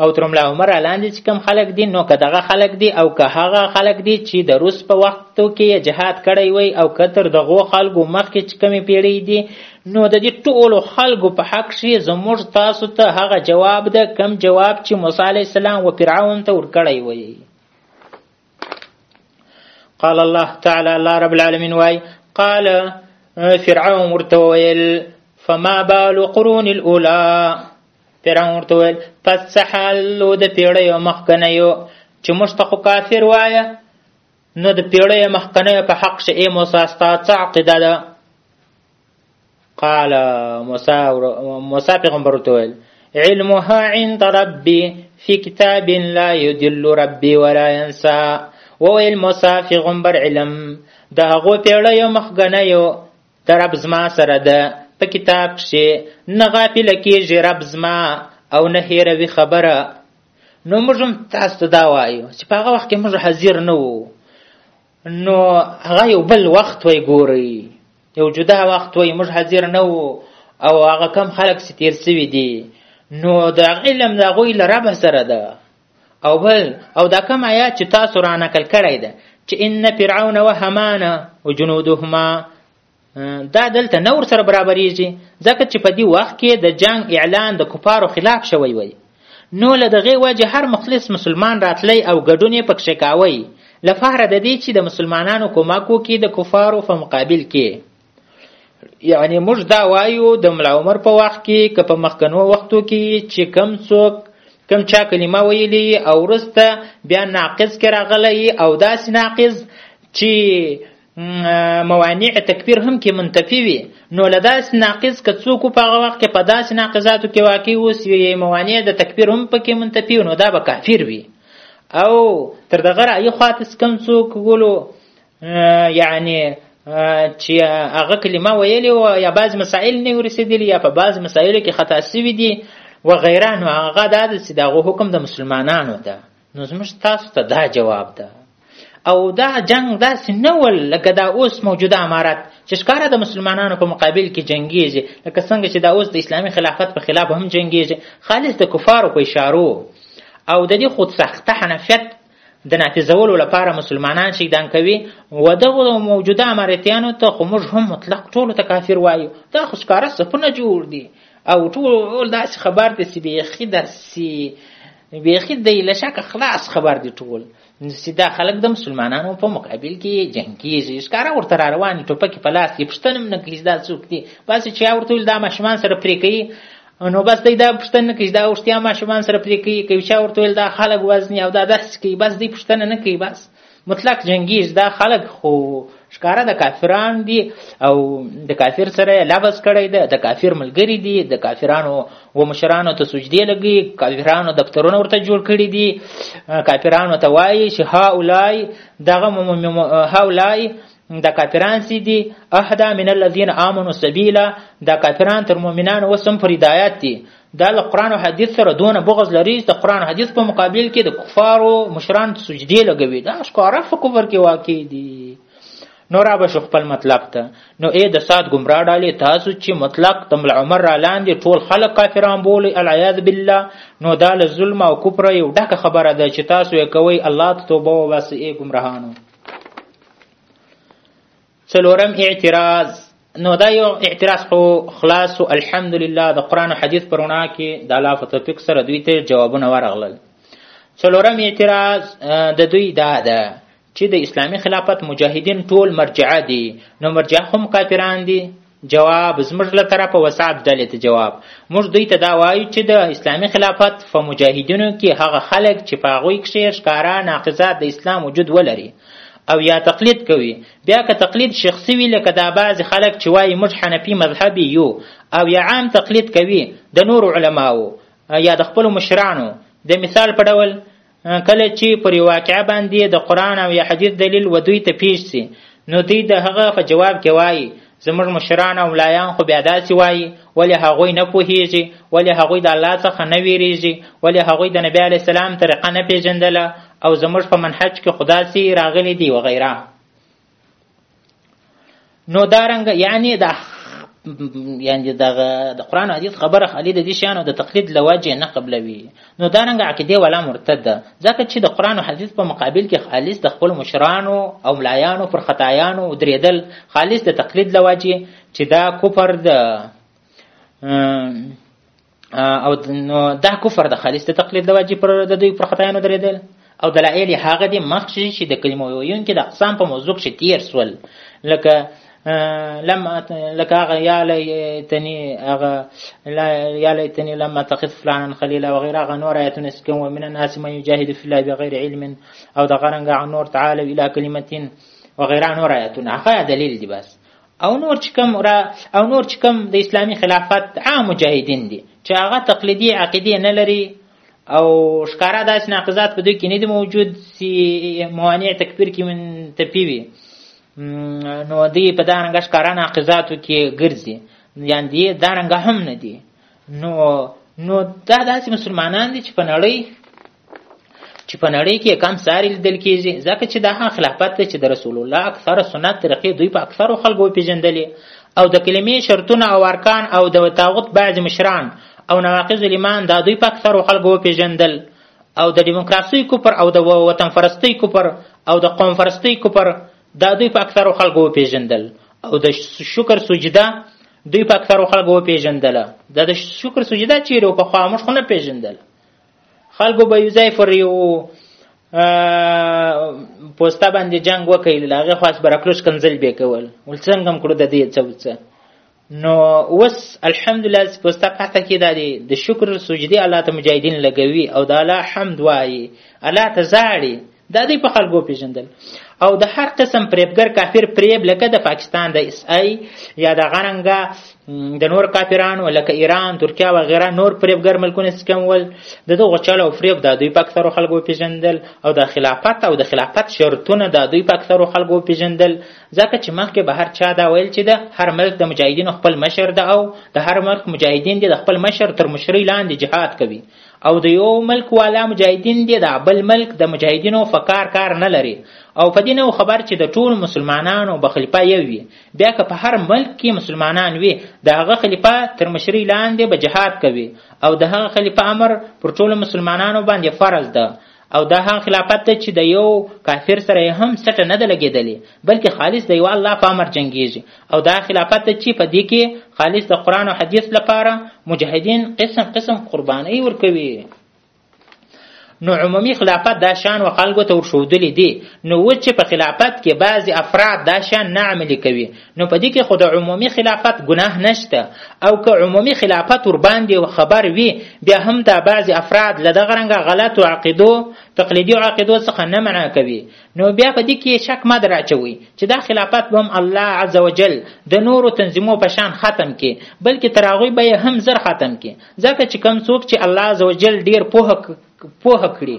B: او تر ملا عمر لاندې چې کم خلک دي نو که دغه خلک دي او که هغه خلک دي چې د روس په وختو کې یې جهاد کړی وی او که تر دغو خلکو مخکې چې کمې پیړۍ دي نو د دې ټولو خلکو په حق کښې زموږ تاسو ته هغه جواب ده کم جواب چې موسی علیه السلام و فرعون ته ورکړی وی قال الله تعالى الله رب العالمين واي قال فرعون ورتويل فما بال قرون الاولى فرعون ورتويل پس څه حال لو د پیړیو مخکنیو چې موږ ته خو کافر وایه نو د پیړیو مخکنیو په حق شې موسی ستا څه عقیده ده قال موسى موسى پیغمبر ته ویل علمها عند ربي في كتاب لا يدل ربي ولا ينسى وویل موسی پیغمبر علم د هغو پیړیو مخګنیو د رب زما سره ده په کتاب کښې نه غافله کېږي رب زما او نه هېروي خبره نو موږ هم تاسو ته دا وایو چې په هغه وخت کې موږ حاضر نه وو نو هغه یو بل وخت وای ګوري یو جدا وخت وای موږ حاضر نه وو او هغه کم خلک چې تیر سوي دي نو د علم د هغوی له ربه سره ده او بل او دا کم آیات چې تاسو را نقل کړی ده چې ان فرعون و همان و جنودهما دا دلته نه ورسره برابرېږي ځکه چې په دې وخت کې د جنګ اعلان د کفارو خلاف شوی وی نو له دغې وجې هر مخلص مسلمان راتلی او ګډون یې پکښې کاوی لپاره د دې چې د مسلمانانو کومک وکړي د کفارو په مقابل کې یعنی موږ دا وایو د ملا عمر په وخت کې که په مخکنو وختو کې چې کم څوک کم چا کلمه ویلی او وروسته بیا ناقض کې راغلی او داسې ناقض چې موانع تکبیر هم کې منتفی وي نو له داسې ناقض که څوک په هغه وخت کې په داسې ناقضاتو کې واقع اوس وي موانع د تکبیر هم پکې منتفی نو دا به کافر وي او تر دغه رأیي خواته کم څوک ګولو یعنی چې هغه کلمه ویلې و یا بعض مسائل نه ورسېدلي یا په بعض مسایلو کې خطا سوي دي و غیره نو هغه دا چې د هغو حکم د مسلمانانو ده نو زموږ تاسو ته دا جواب ده او دا جنگ داسې نه ول لکه دا اوس موجوده امارات چې ښکاره د مسلمانانو په مقابل کې جنګیږي لکه څنګه چې دا اوس د اسلامي خلافت په خلاف هم جنګیږي خالص د کفارو په اشارو او د دې خود ساخته حنفیت د نافذولو لپاره مسلمانان شهیدان کوي و دغو موجوده امارتیانو ته خو موږ هم مطلق ټولو ته کافر وایو دا خو ښکاره صفونه جوړ دي او ټول داسې خبر دی چې بیخي داسې بیخي دی له شکه خلاص خبر دی ټول چې دا خلک د مسلمانانو په مقابل کې جنګ کېږي ښکاره ورته را روانې ټوپکې په لاس کې پوښتنه هم نه کوي دا څوک دي بس چې چا ورته ویل دا ماشومان سره پرې کوي نو بس دی دا پوښتنه نه کوي دا وړتیا ماشومان سره پرې کوي که چا ورته ویل دا خلک وزني او دا داسې کوي بس دی پوښتنه نه کوي بس مطلق جنگی زده خلک خو ښکاره د کافران دي او د کافر سره لبس کړی ده د کافر ملګری دي د کافرانو و مشرانو ته سجدې لګي کافرانو دفترونه ورته جوړ کړي دي کافرانو ته وایي چې ها اولای دغه ها اولای دا کافران سي دي اهدا من الذين امنوا سبيلا دا کافران تر مؤمنانو وسم پر هدايت دي دا له قران او حدیث سره دونه بغض لري د قران او حدیث په مقابل کې د کفارو مشران سجدي لګوي دا ښکاره په کفر کې واقع دي نو را به خپل مطلب ته نو اې د سات ګمرا ډالې تاسو چې مطلق د مل عمر را لاندې ټول خلک کافران بولي العیاذ بالله نو دا له ظلم او کفر یو ډکه خبره ده چې تاسو یې کوئ الله ته توبه وباسئ ای ګمراهانو څلورم اعتراض نو دا یو اعتراض خو خلاص الحمدلله د قرآن او حدیث پر ونا کې د الله په توفیق سره دوی ته جوابونه ورغلل څلورم اعتراض د دوی دا ده چې د اسلامي خلافت مجاهدین ټول مرجعه دي نو مرجعه هم کافران دي جواب زموږ له طرفه وسعت ډلې ته جواب موږ دوی ته دا وایو چې د اسلامي خلافت په مجاهدینو کې هغه خلک چې په هغوی کښې ښکاره ناقضات د اسلام وجود ولري او یا تقلید کوي بیا که تقلید شخصي وي لکه دا بعضې خلک چې وایي موږ حنفي مذهب یو او یا عام تقلید کوي د نورو علماو یا د خپلو مشرانو د مثال په ډول کله چې پر یو واقعه باندې د قرآن او یا حدیث دلیل و دوی ته پیش سي نو دوی د هغه په جواب کې وایي زموږ مشران او ملایان خو بیا داسې وایي ولې هغوی نه پوهیږي ولې هغوی د الله څخه نه ویریږي ولې هغوی د نبی علیه السلام طریقه نه پیژندله او زموږ په منهج کې خو داسې راغلي دي وغیره نو دارنګ یعنی دا یعنی دغه د قران او حدیث خبره خالی د دې شیانو د تقلید لوجه نه قبلوي نو دا رنګ عقیده ولا مرتد ده ځکه چې د قران او حدیث په مقابل کې خالص د خپل مشرانو او ملایانو پر خطایانو درېدل خالص د تقلید لوجه چې دا کفر ده او نو دا کفر د خالص د تقلید د واجب پر د دوی پر خدایانو درېدل او دلایل هغه دي مخکې چې د کلمو ویونکي د اقسام په موضوع کې تیر سول لکه لم لکه هغه یا لیتنی هغه یا لیتنی لم اتخذ فلانا خلیلا وغیره هغه نور آیتونه چې کوم من الناس من یجاهد فی الله بغیر علم او د غرنګ نور تعالی الی کلمتین وغیره نور آیتونه هغه دلیل دی بس او نور چې کوم را او نور چې کوم د اسلامي خلافت عام مجاهدین دي چې هغه تقلیدي عقیده نه لري او ښکارا داسې ناقضات په دوی کې نه دي موجود چې موانع تکفیر کې من تپی وي نو دوی په دا رنګه ښکارا ناقضاتو کې ګرځي یعنې دوی دا رنګه هم نه دي نو نو دا داسې مسلمانان دي چې په نړۍ چې په نړۍ کې کم ساري لیدل کېږي ځکه چې دا هغه خلافت دی چې د رسول الله اکثره سنت طریقې دوی په اکثرو خلکو وپېژندلې او د کلمې شرطونه او ارکان او د طاغوت بعضې مشران او نواقض الایمان دا دوی په اکثرو خلکو وپېژندل او د دیموکراسۍ کفر او د وطن فرستۍ کفر او د قوم فرستۍ کفر دا دوی په اکثرو خلکو وپېژندل او د شکر سجده دوی په اکثرو خلکو وپېژندله دا د شکر سجده چیرې و پخوا موږ خو نه پېژندله خلکو به یو ځای پر یو پوسته باندې جنگ وکړي د هغې خواس برکلوس کنځل به یې کول ول څنګه هم کړو د دې څه وڅه نو اوس الحمدلله چې پوسته پاته کې دا دی د شکر سجدې الله ته مجاهدین لګوي او د الله حمد وایي الله ته ځاړي دا دوی په خلکو وپېژندل او د هر قسم پرېبګر کافر پرېب لکه د پاکستان د اس آی یا د غرنګه د نور کافرانو لکه ایران ترکیه و غیره نور پرېبګر ملکونه چې کوم ول د دغو چل او فریب دا دوی په اکثرو خلکو وپېژندل او د خلافت او د خلافت شرطونه دا دوی په اکثرو خلکو وپېژندل ځکه چې مخکې به هر چا دا ویل چې د هر ملک د مجاهدینو خپل مشر ده او د هر ملک مجاهدین دي د خپل مشر تر مشرۍ لاندې جهاد کوي او د یو ملک والا مجاهدین دی دا بل ملک د مجاهدینو فکار کار نه لري او په دې نو خبر چې د ټول مسلمانانو به خلیفه یو وي بیا که په هر ملک کې مسلمانان وي د هغه خلیفه تر مشرۍ لاندې به جهاد کوي او د هغه خلیفه امر پر ټول مسلمانانو باندې فرض ده او دا هغه خلافت دی چې د یو کافر سره یې هم سټه نه ده لګېدلې بلکې خالص د یوه الله په امر جنګېږي او دا خلافت دی چې په دې کې خالص د قرآن او حدیث لپاره مجاهدین قسم قسم قربانۍ ورکوي نو عمومي خلافت دا شان و خلکو ته ورښودلي دي نو اوس چې په خلافت کې بعضې افراد دا شان نه عملي کوي نو په دې کې خو د عمومي خلافت ګناه نشته او که عمومي خلافت ورباندې خبر وي بیا هم دا بعضې افراد له دغه رنګه غلطو عقیدو تقلیدي عقیدو څخه نه منع کوي نو بیا په دې کې شک مه در اچوئ چې دا خلافت به هم الله عز وجل د نورو تنظیمو په شان ختم کړي بلکې تر هغوی به یې هم زر ختم کړي ځکه چې کوم څوک چې الله عز وجل ډېر پوهه پوهه کړي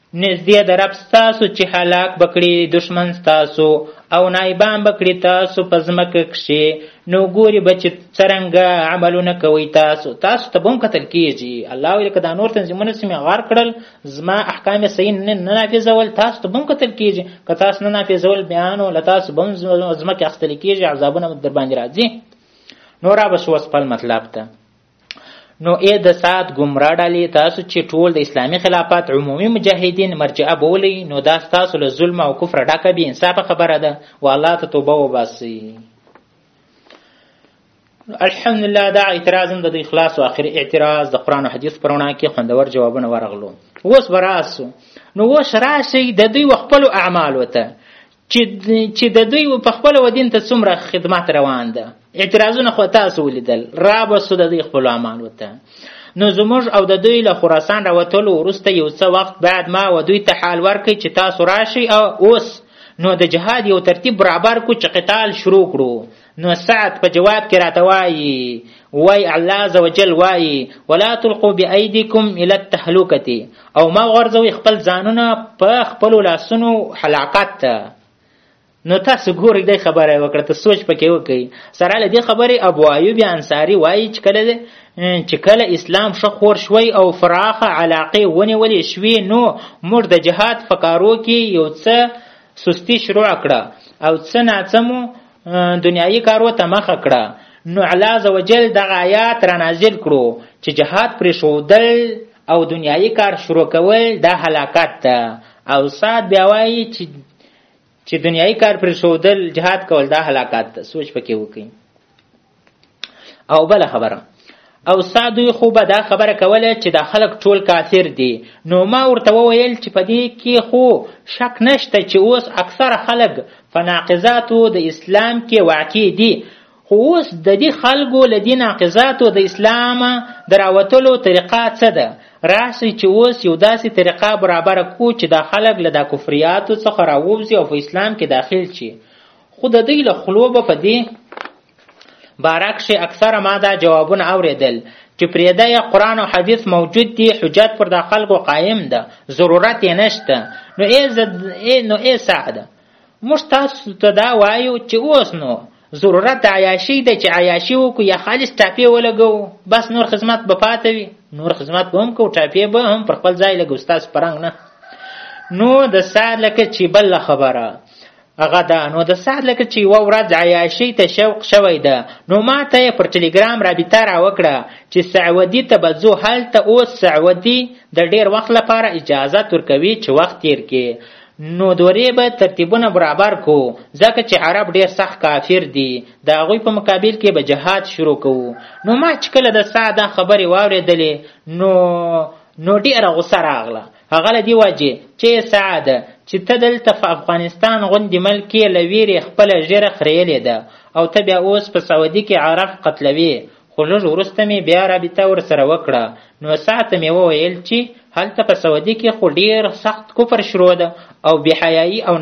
B: نږدې د رب ستاسو چې هلاک به کړي دښمن ستاسو او نایبان به کړي تاسو په ځمکه کښې نو ګوري به چې څرنګه عملونه کوئ تاسو تاسو ته به هم کتل کېږي الله ویل که دا نور تنظیمونه چې مې غار کړل زما احکام یې صحیح نه نافظول تاسو ته به هم کتل کېږي که تاسو نه نافظول بیا نو له تاسو به هم ځمکې اخیستل کېږي عذابونه در باندې راځي نو را به شو خپل مطلب ته نو ای د سات ګمرا ډلې تاسو چې ټول د اسلامي خلافت عمومي مجاهدین مرجعه بولئ نو دا ستاسو له ظلم او کفره ډکه بې انصافه خبره ده و الله ته توبه وباسئ الحمدلله دا اعتراض هم د دوی خلاص و آخري اعتراض د قرآن او حدیث پر وړاندې کې خوندور جوابونه ورغلو اوس به راسو نو اوس راشئ د دوی و خپلو اعمالو ته چې چې د دوی په خپل و دین ته څومره خدمت روان ده اعتراضونه خو تاسو ولیدل را بسو د دوی خپل اعمالو ته نو زموږ او د دوی له خراسان راوتلو وروسته یو څه وخت بعد ما و دوی ته حال ورکړي چې تاسو راشئ او اوس نو د جهاد یو ترتیب برابر کو چې قتال شروع کړو نو سعد په جواب کې راته وایي وای الله عز وجل وایي ولا تلقوا بأيديكم الى التهلكه او ما غورځوي خپل ځانونه په خپل لاسونو حلاقات ته نو تاسو ګورئ د خبره وکړه ته سوچ پکې وکړئ سره له دې خبرې ابو ایوب انصاری وایي چې کله چې کله اسلام ښه خور شوی او فراخه علاقې ونیولې شوې نو موږ د جهاد په کارو کې یو څه سستی شروع کړه او څه ناڅه مو دنیایي کارو ته مخه کړه نو الله عزوجل دغه آیات را نازل کړو چې جهاد پرې ښودل او دنیایي کار شروع کول دا هلاکت ده او سعد بیا وایي چې چې دنیایي کار پرې ښودل جهاد کول دا هلاکت ده سوچ پکې وکړئ او بل خبره او ستا دوی خو به دا خبره کوله چې دا خلک ټول کافر دي نو ما ورته وویل چې په دې کې خو شک نشته چې اوس اکثره خلک په ناقضاتو د اسلام کې واقع دي خو اوس د دې خلکو له دې ناقضاتو د اسلام د راوتلو طریقه څه ده راشي چې اوس یو داسې طریقه برابره کړو چې دا خلک له دا کفریاتو څخه راووځي او په اسلام کې داخل شي خو د دوی له خلو به په دې باره کښې اکثره ما دا جوابونه اورېدل چې پرېده یې قرآن او حدیث موجود دي حجت پر دا خلکو قایم ده ضرورت یې نشته نو ای زد ای نو ای سعد موږ تاسو ته دا وایو چې اوس نو ضرورت د عیاشي ده چې عیاشي وکړو یا خالص ټاپې ولګو بس نور خدمت به پاته وي نور خدمت به هم کوو ټاپې به هم پر خپل ځای لګو ستاسو په رنګ نه نو د سعد لکه چې بله خبره هغه ده نو د سعد لکه چې یوه ورځ عیاشۍ ته شوق شوی ده نو ما ته یې پر ټلیګرام رابطه راوکړه چې سعودي ته به ځو هلته اوس سعودي د ډېر وخت لپاره اجازت ورکوي چې وخت تیر کې نو دورې به ترتیبونه برابر کو ځکه چې عرب ډیر سخت کافر دي د هغوی په مقابل کې به جهاد شروع کوو نو ما چې کله د سعد خبرې واورېدلې نو نو ډیره غوسه راغله هغه له دې وجې چې سعد چې ته دلته په افغانستان غوندې ملک کې له ویرې خپله ږیره خریلې ده او ته بیا اوس په سعودي کې عرب قتلوې خو لږ وروسته مې بیا رابطه ورسره وکړه نو سعد ته مې وویل چې هلته په سعودي کې خو ډیر سخت کفر شروع ده او بې حیایي او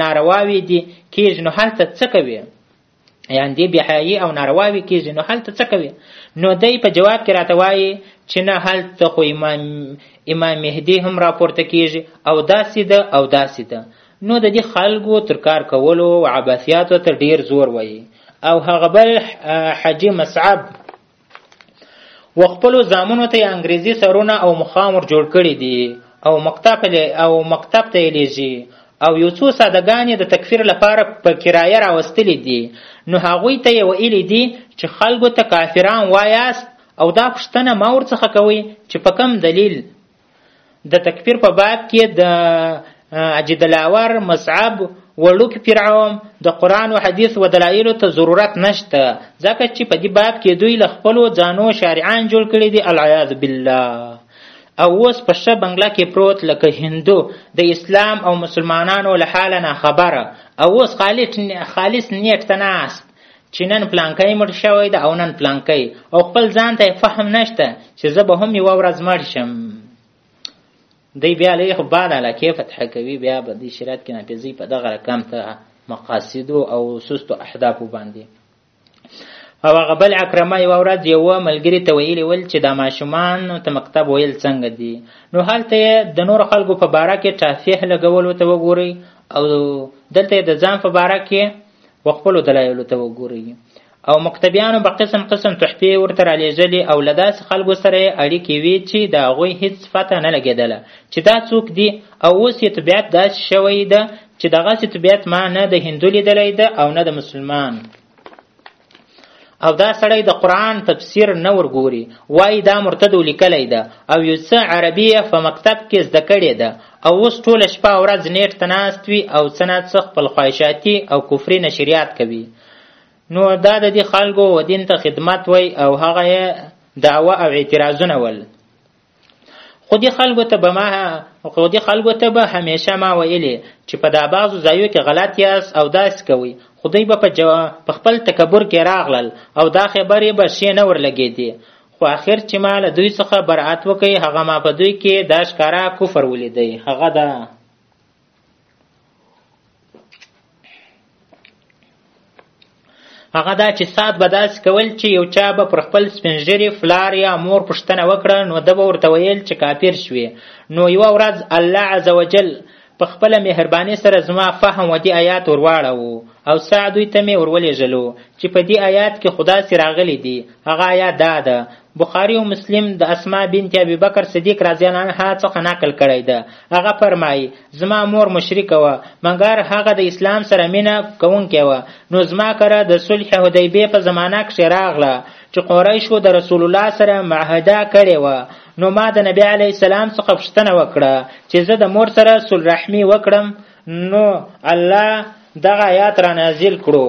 B: نارواوې دي کیږي نو هلته څه کوې یعنې دې بېحیایي او نارواوې کېږي نو هلته څه کوي نو دی په جواب کې راته وایي چې نه هلته خو امام امام مهدي هم راپورته کېږي او داسې ده او داسې ده نو د دې خلکو تر کار کولو او عباسیاتو ته ډېر زور وایي او هغه بل حاجي مصعب و خپل زامنو ته انګریزي سرونه او مخام ور جوړ کړي دي او مکتب له او مکتب ته لیږي او یو څو سادهګانې د تکفیر لپاره په کرایه راوستلې دي نو هغوی ته یې ویلي دي چې خلکو ته کافران وایاست او دا پوښتنه ما ورڅخه کوئ چې په کوم دلیل د تکفیر په باب کې د اجدلاور مصعب وړوک فرعون د قرآن و حدیث و دلایلو ته ضرورت نشته ځکه چې په دې باب کې دوی له خپلو ځانو شارعان جوړ کړي دي العیاذ بالله او اوس په ښه بنګله کې پروت لکه هندو د اسلام او مسلمانانو له حاله ناخبره او اوس خالص نیټ ته ناست چې نن پلانکی مړ شوی ده او نن پلانکی او خپل ځان ته فهم نشته چې زه به هم یوه ورځ مړ شم دی بیا له خو بعد علاقې فتح کوي بیا به دې شرایط کې ناپېزي په دغه رقم ته مقاصدو او سستو اهدافو باندې او هغه بل اکرمه یوه ورځ یوه ملګري ته ویلي ول چې دا ماشومانو ته مکتب ویل څنګه دي نو هلته یې د نورو خلکو په باره کې ټافیه لګولو ته وګورئ او دلته یې د ځان په باره کې وخپلو دلایلو ته وګورئ او مقتدیانو به قسم قسم تحفې ورته رالیږلې او له داسې خلکو سره یې اړیکې وې چې د هغوی هیڅ پته نه لګېدله چې دا څوک دي او اوس یې طبیعت داسې شوی ده چې دغسې طبیعت ما نه د هندو لیدلی ده او نه د مسلمان او دا سړی د قرآن تفسیر نه ورګوري وایي دا مرتدو لیکلی ده او یو څه عربي یې په مکتب کې زده کړې ده او اوس ټوله شپه ورځ نیټ ته ناست وي او څه نه څه خپل خواهشاتي او کفري نشریات کوي نو دا د دې خلکو و دین ته خدمت وای او هغه یې دعوه او اعتراضونه ول خو دې خلکو ته به ما خو دې خلکو ته به همیشه ما ویلې چې په دا بعضو ځایو کې غلط یاست او داسې کوئ خو دوی به په, جو... په خپل تکبر کې راغلل او دا خبرې به ښې نه ورلګېدې خو آخر چې ما له دوی څخه برعت وکړي هغه ما په دوی کې دا ښکاره کفر ولیدی هغه دا هغه دا چې سات به داسې کول چې یو چا به پر خپل سپینږیري فلار یا مور پوښتنه وکړه نو ده به ورته ویل چې کافر شوې نو یوه ورځ الله عز وجل په خپله مهرباني سره زما فهم و دې آیات ورواړوو او سعدوی ته مې ورولېږلو چې په دې آیات کې خداسې راغلی دي هغه آیات دا ده بخاری او مسلم د اسماء بنت ابي بکر صدیق رضی الله عنها څخه نقل کړی ده هغه فرمایي زما مور مشرکه وه مګر هغه د اسلام سره مینه کوونکی وه نو زما کره د صلح حدیبیه په زمانه کښې راغله چې قریشو د رسول الله سره معاهده کړې وه نو ما د نبی علی السلام څخه پوښتنه وکړه چې زه د مور سره صلح رحمی وکړم نو الله دغه آیات را نازل کړو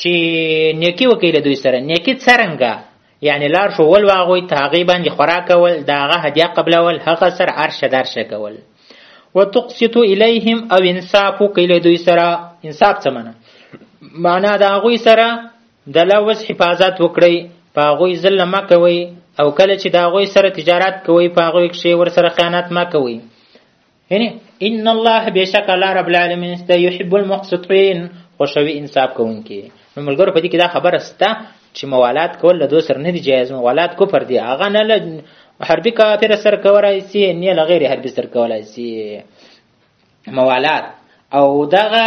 B: چې نیکی وکړي له دوی سره نیکی څرنګه یعنی لار ښوول به هغوی ته هغې باندې خوراک کول د هغه هدیه قبلول هغه سره عرشه درشه کول وتقسط الیهم او انصاف وکړي له دوی سره انصاف څه معنا معنا د هغوی سره د لوز حفاظت وکړئ په هغوی ظلم مه کوئ او کله چې د هغوی سره تجارت کوئ په هغوی کښې ورسره خیانت مه کوئ یعنی ان الله بشک الله رب العالمین است یحب المقسطین خوشوي انصاف کوونکی نو ملګرو په دې کې دا خبره سته چې موالات کول له دوی سره نه دي جایز موالات کفر دي هغه نه له حربي کافر سره کولای سي نه له غیر حربي سره کولای سي موالات او دغه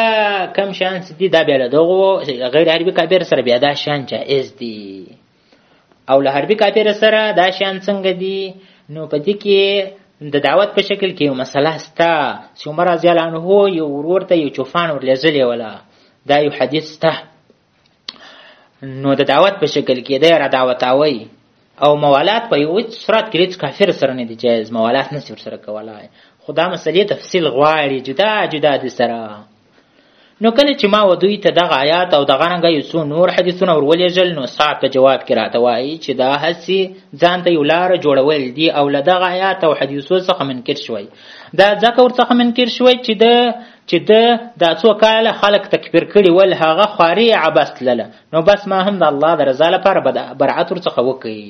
B: کم شانس دي دا بیا له دغو غیر حربي کافر سره بیا دا شان جایز دي او له حربي کاپیر سره دا شیان څنګه دي نو په دې کې د دعوت په شکل کې یو مسله سته چې عمر رضی الله عنه یو ورور ته یو چوفان ورلېږلی وله دا یو حدیث سته نو د دعوت په شکل کې دی را دعوتاوی او موالات په یو صورت کې هیڅ کافر سره نه دی جایز موالات نشي ورسره کولای خو دا مسلې تفصیل غواړي جدا جدا دي سره نو کله چې ما ودوی ته دغه آیات او دغه رنګه یو څو نور حدیثونه ور ولېږل نو سعد په جواب کې راته وایي چې دا هسې ځان ته یو لاره جوړول دي او له دغه آیات او حدیثو څخه منکر شوی دا ځکه ورڅخه منکر شوی چې د چې د دا څو کاله خلک تکبیر کړي ول هغه خواري عباس تلله نو بس ما هم د الله د رضا لپاره برعت ورڅخه وکړي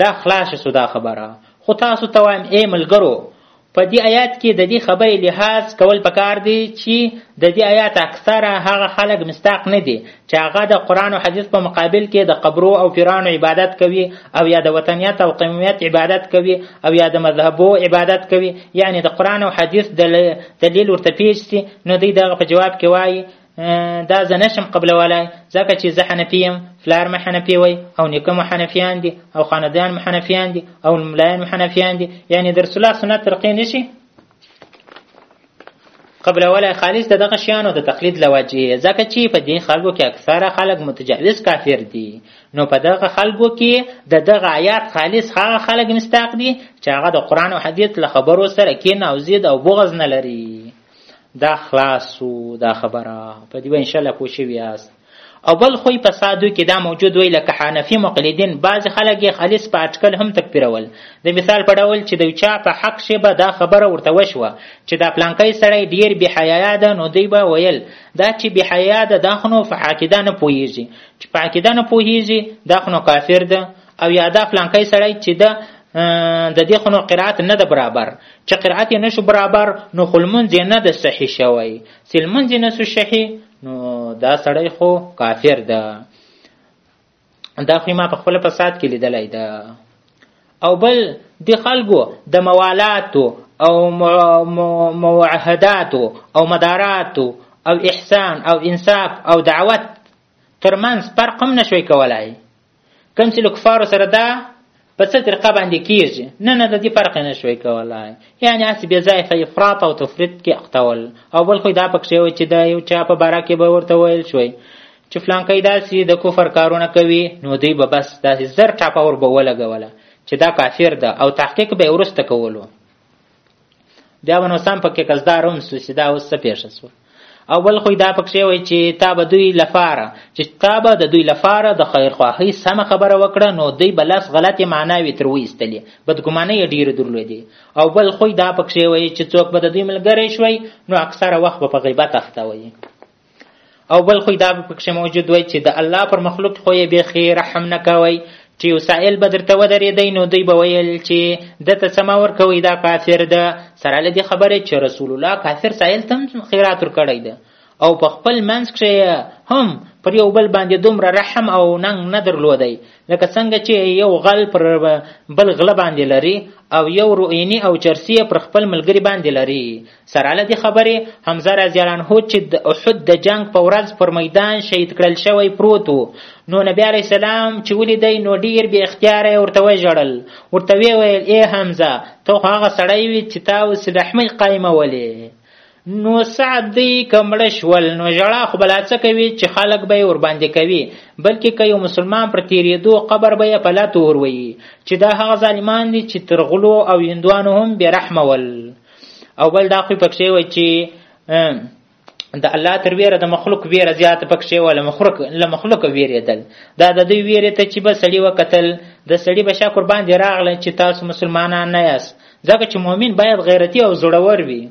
B: دا خلاصه سو دا خبره خو تاسو ته وایم ای ملګرو په دې آیات کې د دې خبرې لحاظ کول پکار دی چې د دې آیات اکثره هغه خلک مستاق نه دي چې هغه د قرآن او حدیث په مقابل کې د قبرو او پیرانو عبادت کوي او یا د وطنیت او قومیت عبادت کوي او یا د مذهبو عبادت کوي یعنی د قرآن او حدیث دلیل ورته پیش سي نو دوی دغه په جواب کې وایي دا زه نشم قبلولی ځکه چې زه حنفي یم فلار مې حنفي وای او نیکه مو حنفیان دي او خاندان مو حنفیان دي او ملایان مو حنفیان دي یعنی د رسول الله سنت ترقې نشي قبلولی خالص د دغه شیانو د تقلید له وجهې ځکه چې په دې خلکو کې اکثره خلک متجاوز کافر دي نو په دغه خلکو کې د دغه آیات خالص هغه خلک مستاق دي چې هغه د قرآن او حدیث له خبرو سره کین او زید او بغض نه لري دا خلاص وو دا خبره په دې به انشاءالله پوه شوي یاست او بل خو یې فسادو کې دا موجود وی لکه حنفي مقلدین بعضې خلک یې خالص په اټکل هم تکفیرول د مثال په ډول چې د چا په حق شي به دا خبره ورته وشوه چې دا پلانکی سړی ډیر بېحیا ده نو دوی به ویل دا چې بېحیا ده دا خو نو په عقیده نه پوهېږي چې په عقیده نه پوهېږي دا خو نو کافر ده او یا دا پلانکی سړی چې د د دې خونو قرات نه د برابر چې قرات یې نشو برابر نو خلمنځ یې نه د صحیح شوی چې لمنځ یې نسو صحیح نو دا سړی خو کافر ده دا خو ما په خپل فساد کې لیدلای ده او بل د خلکو د موالاتو او معاهداتو او مداراتو او احسان او انصاف او دعوت ترمنځ فرق هم نشوي کولای کوم چې له کفارو سره دا په څه طریقه باندې کیږي نه نه د دې فرق نه شوی کولای یعنی هسې بې ځایه په افراط او تفریط کې اختول او بل خو دا پکښې و چې د یو چا په باره کې به ورته ویل شوی چې فلانکی داسې د کفر کارونه کوي نو دوی به بس داسې زر ټاپه ور به ولګوله چې دا کافر ده او تحقیق به یې وروسته کولو بیا به نو سم پکې قصدار هم سو چې دا اوس څه پېښه سوه او بل خو دا پکښې وایي چې تا به دوی لپاره چې تا به د دوی لپاره د خیرخواهۍ سمه خبره وکړه نو دوی به لس غلطې معناوې تر وایستلې بدګمانۍ یې ډېرې درلودې او بل خو دا پکښې وایي چې څوک به د دوی ملګری شوی نو اکثره وخت به په غیبت اخته وایي او بل خو دا پکښې موجود وای چې د الله پر مخلوق خو یې بیخي رحم نه کوئ چې یو سائل به درته ودرېدی نو دوی به ویل چې ده ته څه مه ورکوئ دا کافر ده سره له دې خبرې چې رسول الله کافر سائل ته هم خیرات ورکړی ده او په خپل منځ کښې هم پر یو بل باندې دومره رحم او ننګ نه درلودی لکه څنګه چې یو غل پر بل غله باندې لري او یو روئیني او چرسي پر خپل ملګري باندې لري سره له دې خبرې حمزه رضی الله عنه چې د احد د جنګ په ورځ پر میدان شهید کړل شوی پروت و نو نبی علیه السلام چې ولیدی نو ډیر بې اختیاره ورته وژړل ورته ویې ویل ای حمزه ته خو هغه سړی وي چې تا اوس رحمۍ قایمولې نو سعد دی کمړه شول نو ژړا خو بلا څه کوي چې خلک به ور باندې کوي بلکې که یو مسلمان پر تیریدو قبر به یې په لاتو وروي چې دا هغه ظالمان دي چې تر غلو او هندوانو هم بې رحمه ول او بل دا خو پکې وای چې د الله تر ویره د مخلوق ویره زیاته پکې و له مخلوق له مخلوق ویریدل دا د دوی ویره ته چې به سړی وکتل د سړی به شکر باندې راغله چې تاسو مسلمانان نه یاست ځکه چې مؤمن باید غیرتی او زړور وي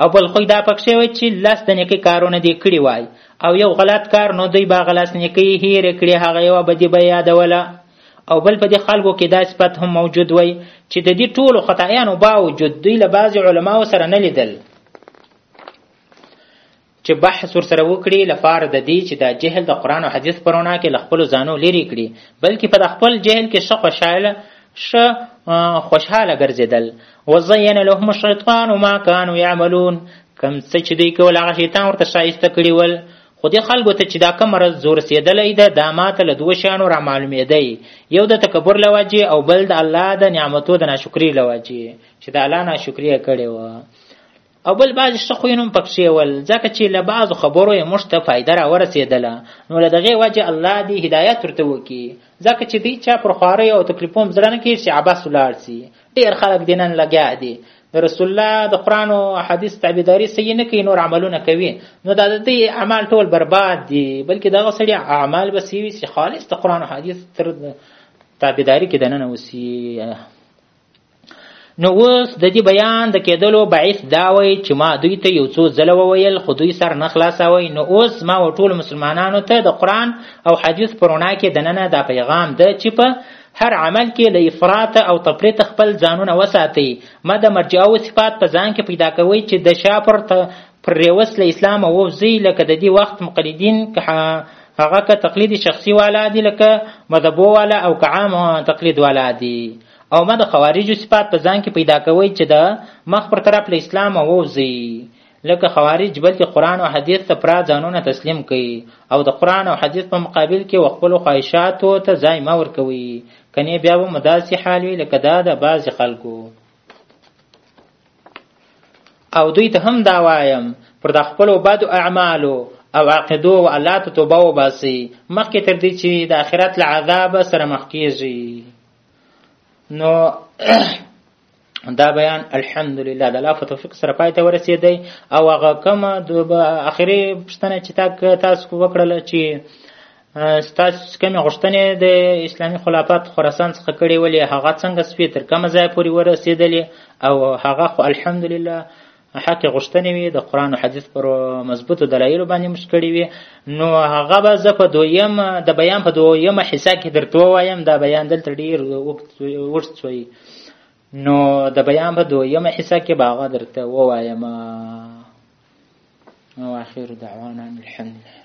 B: او بل خو دا پکې و چې لاس د نیکی کارونه دی کړی وای او یو غلط کار نو دوی به غلاس نیکی هیر کړی هغه یو به دی به یادوله او بل په دې خلکو کې دا صفت هم موجود وای چې د دې ټولو خطایانو باوجود دوی له بعضې علماو سره نه لیدل چې بحث ورسره وکړي لپاره د دې چې دا جهل د قرآن او حدیث په رڼا کې له خپلو ځانو لرې کړي بلکې په د خپل جهل کې ښه خوشحاله ښه خوشحاله ګرځېدل وزین لهم الشیطان ما کانو یعملون کم څه چې دوی کول هغه شیطان ورته ښایسته کړي ول خو دې خلکو ته چې دا کوم مرض زور رسېدلی ده دا ماته له دوه شیانو رامعلومېدی یو د تکبر له وجې او بل د الله د نعمتو د ناشکري له وجې چې د الله ناشکري یې کړې وه او بل بعضې ښه خویونه هم پکښې ول ځکه چې له بعضو خبرو یې موږ ته فایده راورسېدله نو له دغې وجې الله دې هدایت ورته وکړي ځکه چې دوی چا پر خواریو او تکلیفو هم زړه نه کېږي چې عباس ولاړ سي ډېر خلک دې نن لګیا دي د رسول الله د قران او حدیث تابعداري صحیح نه کوي نور عملونه کوي نو دا د دې اعمال ټول برباد دي بلکې دغه سړي اعمال به سوي چې خالص د قران او حدیث تر تابعداري کې دننه وسی نو اوس د دې بیان د کېدلو باعث دا وای چې ما دوی ته یو څو ځله وویل خو دوی سر نه خلاصوي نو اوس ما و ټول مسلمانانو ته د قرآن او حدیث په رڼا کې دننه دا پیغام ده چې په هر عمل کې له افراط او تفریط خپل ځانونه وساتئ مه د مرجعو صفات په ځان کې پیدا کوئ چې د شا پر پر ریوس له اسلامه ووځئ لکه د دې وخت مقلدین هغه که تقلید شخصي والا دي لکه مذهبو والا او که عام تقلید والا دي او ما د خوارجو صفات په ځان کې پیدا کوئ چې د مخ پر طرف له اسلامه ووځئ لکه خوارج بل چې قرآن او حدیث ته پرا ځانونه تسلیم کوي او د قرآن او حدیث په مقابل کې و خپلو خواهشاتو ته ځای مه ورکوي کنې بیا به مو داسې حال وي لکه دا د بعضې خلکو او دوی ته هم دا وایم پر د خپلو بدو اعمالو او عقیدو و الله ته توبه وباسي مخکې تر دې چې د آخرت له عذابه سره مخ کیږي نو دا بیان الحمدلله د الله په توفیق سره پای ته ورسېدی او هغه کومه د اخري پوښتنه چې تاسو وکړله چې ستاسو کومې غوښتنې د اسلامي خلافت خراسان څخه کړې ولې هغه څنګه سوې تر کومه ځایه پورې ورسېدلې او هغه خو الحمدلله حق غوښتنې وي د قرآن او حدیث پر مضبوطو دلایلو باندې موږ کړې وي نو هغه به زه په دویم د بیان په دویمه حصه کې درته ووایم دا بیان دلته ډېر اوږد شوی نو د بیان په دویمه حصه کې به هغه درته ووایم واخر دعوانا الحمد لله